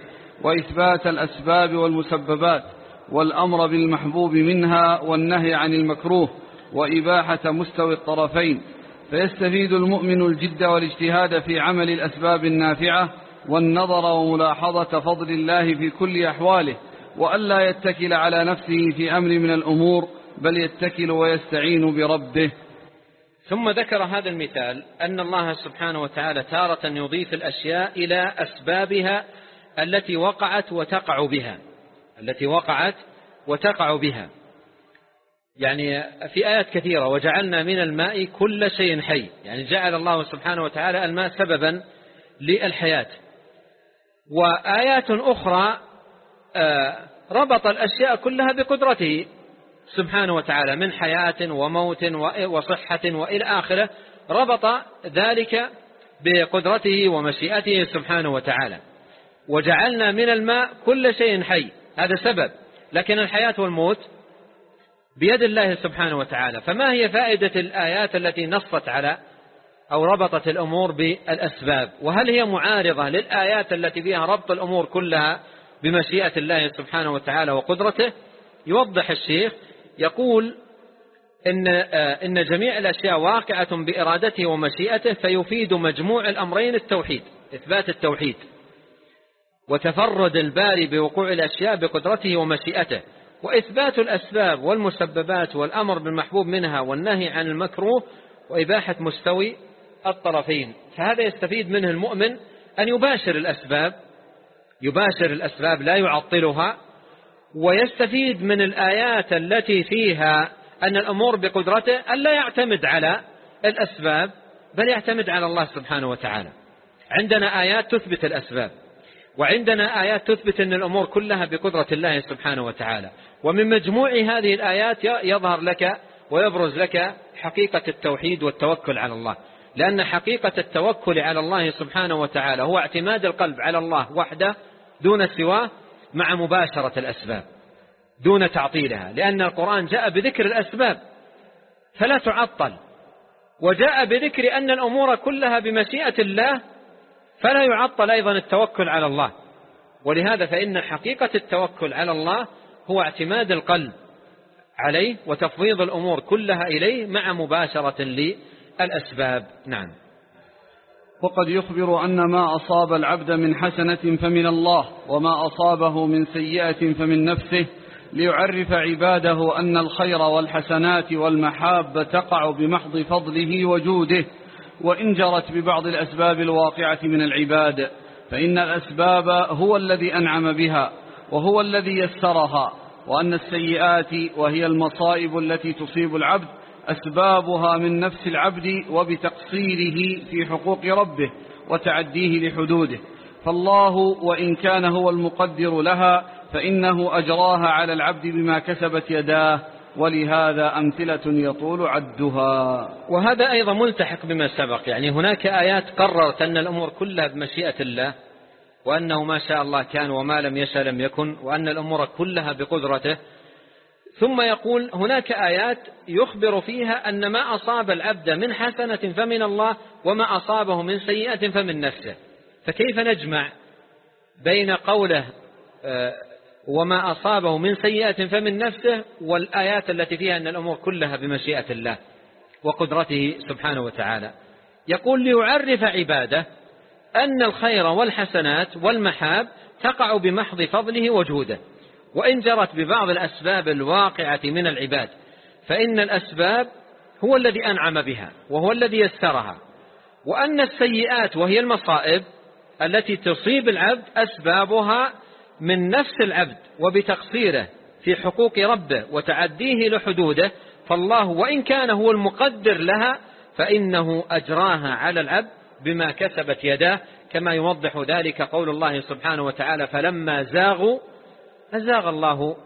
وإثبات الأسباب والمسببات والأمر بالمحبوب منها والنهي عن المكروه وإباحة مستوى الطرفين. فيستفيد المؤمن الجد والاجتهاد في عمل الأسباب النافعة والنظر وملاحظة فضل الله في كل أحواله وألا يتكل على نفسه في أمر من الأمور بل يتكل ويستعين بربه. ثم ذكر هذا المثال أن الله سبحانه وتعالى تارة يضيف الأشياء إلى أسبابها التي وقعت وتقع بها التي وقعت وتقع بها. يعني في آيات كثيرة وجعلنا من الماء كل شيء حي. يعني جعل الله سبحانه وتعالى الماء سببا للحياة. وآيات أخرى آه، ربط الأشياء كلها بقدرته. سبحانه وتعالى من حياة وموت وصحة وإلى آخرة ربط ذلك بقدرته ومشيئته سبحانه وتعالى. وجعلنا من الماء كل شيء حي. هذا سبب. لكن الحياة والموت بيد الله سبحانه وتعالى. فما هي فائدة الآيات التي نصت على أو ربطت الأمور بالأسباب؟ وهل هي معارضة للآيات التي فيها ربط الأمور كلها بمشيئة الله سبحانه وتعالى وقدرته؟ يوضح الشيخ يقول إن, آه، إن جميع الأشياء واقعة بإرادته ومشيئته فيفيد مجموع الأمرين التوحيد إثبات التوحيد وتفرد الباري بوقوع الأشياء بقدرته ومشيئته وإثبات الأسباب والمسببات والأمر بالمحبوب منها والنهي عن المكروه وإباحة مستوي الطرفين. فهذا يستفيد منه المؤمن أن يباشر الأسباب يباشر الأسباب لا يعطلها ويستفيد من الآيات التي فيها أن الأمور بقدرته أن لا يعتمد على الأسباب بل يعتمد على الله سبحانه وتعالى. عندنا آيات تثبت الأسباب وعندنا آيات تثبت أن الأمور كلها بقدرة الله سبحانه وتعالى. ومن مجموع هذه الآيات يظهر لك ويبرز لك حقيقة التوحيد والتوكل على الله. لأن حقيقة التوكل على الله سبحانه وتعالى هو اعتماد القلب على الله وحده دون سواه مع مباشرة الأسباب دون تعطيلها لأن القرآن جاء بذكر الأسباب فلا تعطل وجاء بذكر أن الأمور كلها بمشيئة الله فلا يعطل أيضا التوكل على الله ولهذا فإن حقيقة التوكل على الله هو اعتماد القلب عليه وتفويض الأمور كلها إليه مع مباشرة للأسباب. نعم. وقد يخبر أن ما أصاب العبد من حسنة فمن الله وما أصابه من سيئة فمن نفسه ليعرف عباده أن الخير والحسنات والمحاب تقع بمحض فضله وجوده وإن جرت ببعض الأسباب الواقعة من العباد فإن الأسباب هو الذي أنعم بها وهو الذي يسرها وأن السيئات وهي المصائب التي تصيب العبد أسبابها من نفس العبد وبتقصيره في حقوق ربه وتعديه لحدوده. فالله وإن كان هو المقدر لها فإنه أجراها على العبد بما كسبت يداه ولهذا أمثلة يطول عدها. وهذا أيضا ملتحق بما سبق. يعني هناك آيات قررت أن الأمور كلها بمشيئة الله وأنه ما شاء الله كان وما لم يشاء لم يكن وأن الأمور كلها بقدرته ثم يقول هناك آيات يخبر فيها أن ما أصاب العبد من حسنة فمن الله وما أصابه من سيئة فمن نفسه. فكيف نجمع بين قوله آه، وما أصابه من سيئة فمن نفسه والآيات التي فيها أن الأمور كلها بمشيئة الله وقدرته سبحانه وتعالى؟ يقول ليعرف عباده أن الخير والحسنات والمحاب تقع بمحض فضله وجوده وإن جرت ببعض الأسباب الواقعة من العباد فإن الأسباب هو الذي أنعم بها وهو الذي يسرها. وأن السيئات وهي المصائب التي تصيب العبد أسبابها من نفس العبد وبتقصيره في حقوق ربه وتعديه لحدوده فالله وإن كان هو المقدر لها فإنه أجراها على العبد بما كسبت يداه كما يوضح ذلك قول الله سبحانه وتعالى فلما زاغوا أزاغ الله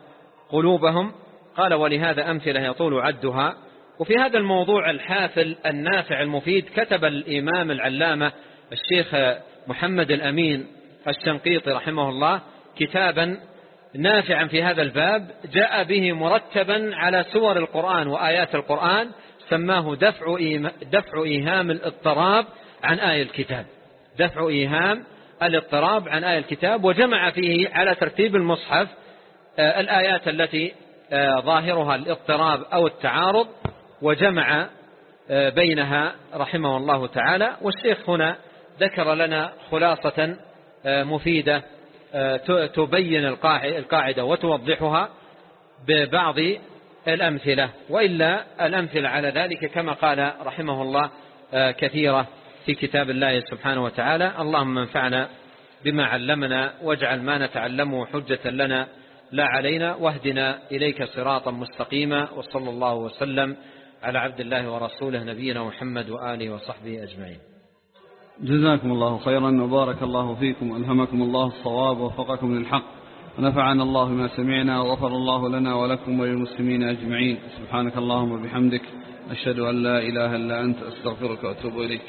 قلوبهم. قال ولهذا أمثلة يطول عدها. وفي هذا الموضوع الحافل النافع المفيد كتب الإمام العلامة الشيخ محمد الأمين الشنقيطي رحمه الله كتابا نافعا في هذا الباب. جاء به مرتبا على سور القرآن وآيات القرآن سماه دفع, دفع إيهام الاضطراب عن آية الكتاب. دفع إيهام الاضطراب عن آية الكتاب وجمع فيه على ترتيب المصحف آه، الآيات التي آه، ظاهرها الاضطراب أو التعارض وجمع آه، بينها رحمه الله تعالى والشيخ هنا ذكر لنا خلاصة مفيدة تبين القاعدة وتوضحها ببعض الأمثلة وإلا الأمثلة على ذلك كما قال رحمه الله كثيرة. في كتاب الله سبحانه وتعالى اللهم انفعنا بما علمنا واجعل ما نتعلمه حجة لنا لا علينا واهدنا إليك صراطا مستقيما وصلى الله وسلم على عبد الله ورسوله نبينا محمد وآله وصحبه أجمعين. جزاكم الله خيرا وبارك الله فيكم ألهمكم الله الصواب ووفقكم للحق ونفعنا الله بما سمعنا وغفر الله لنا ولكم وللمسلمين أجمعين. سبحانك اللهم وبحمدك أشهد أن لا إله إلا أنت أستغفرك وأتوب إليك.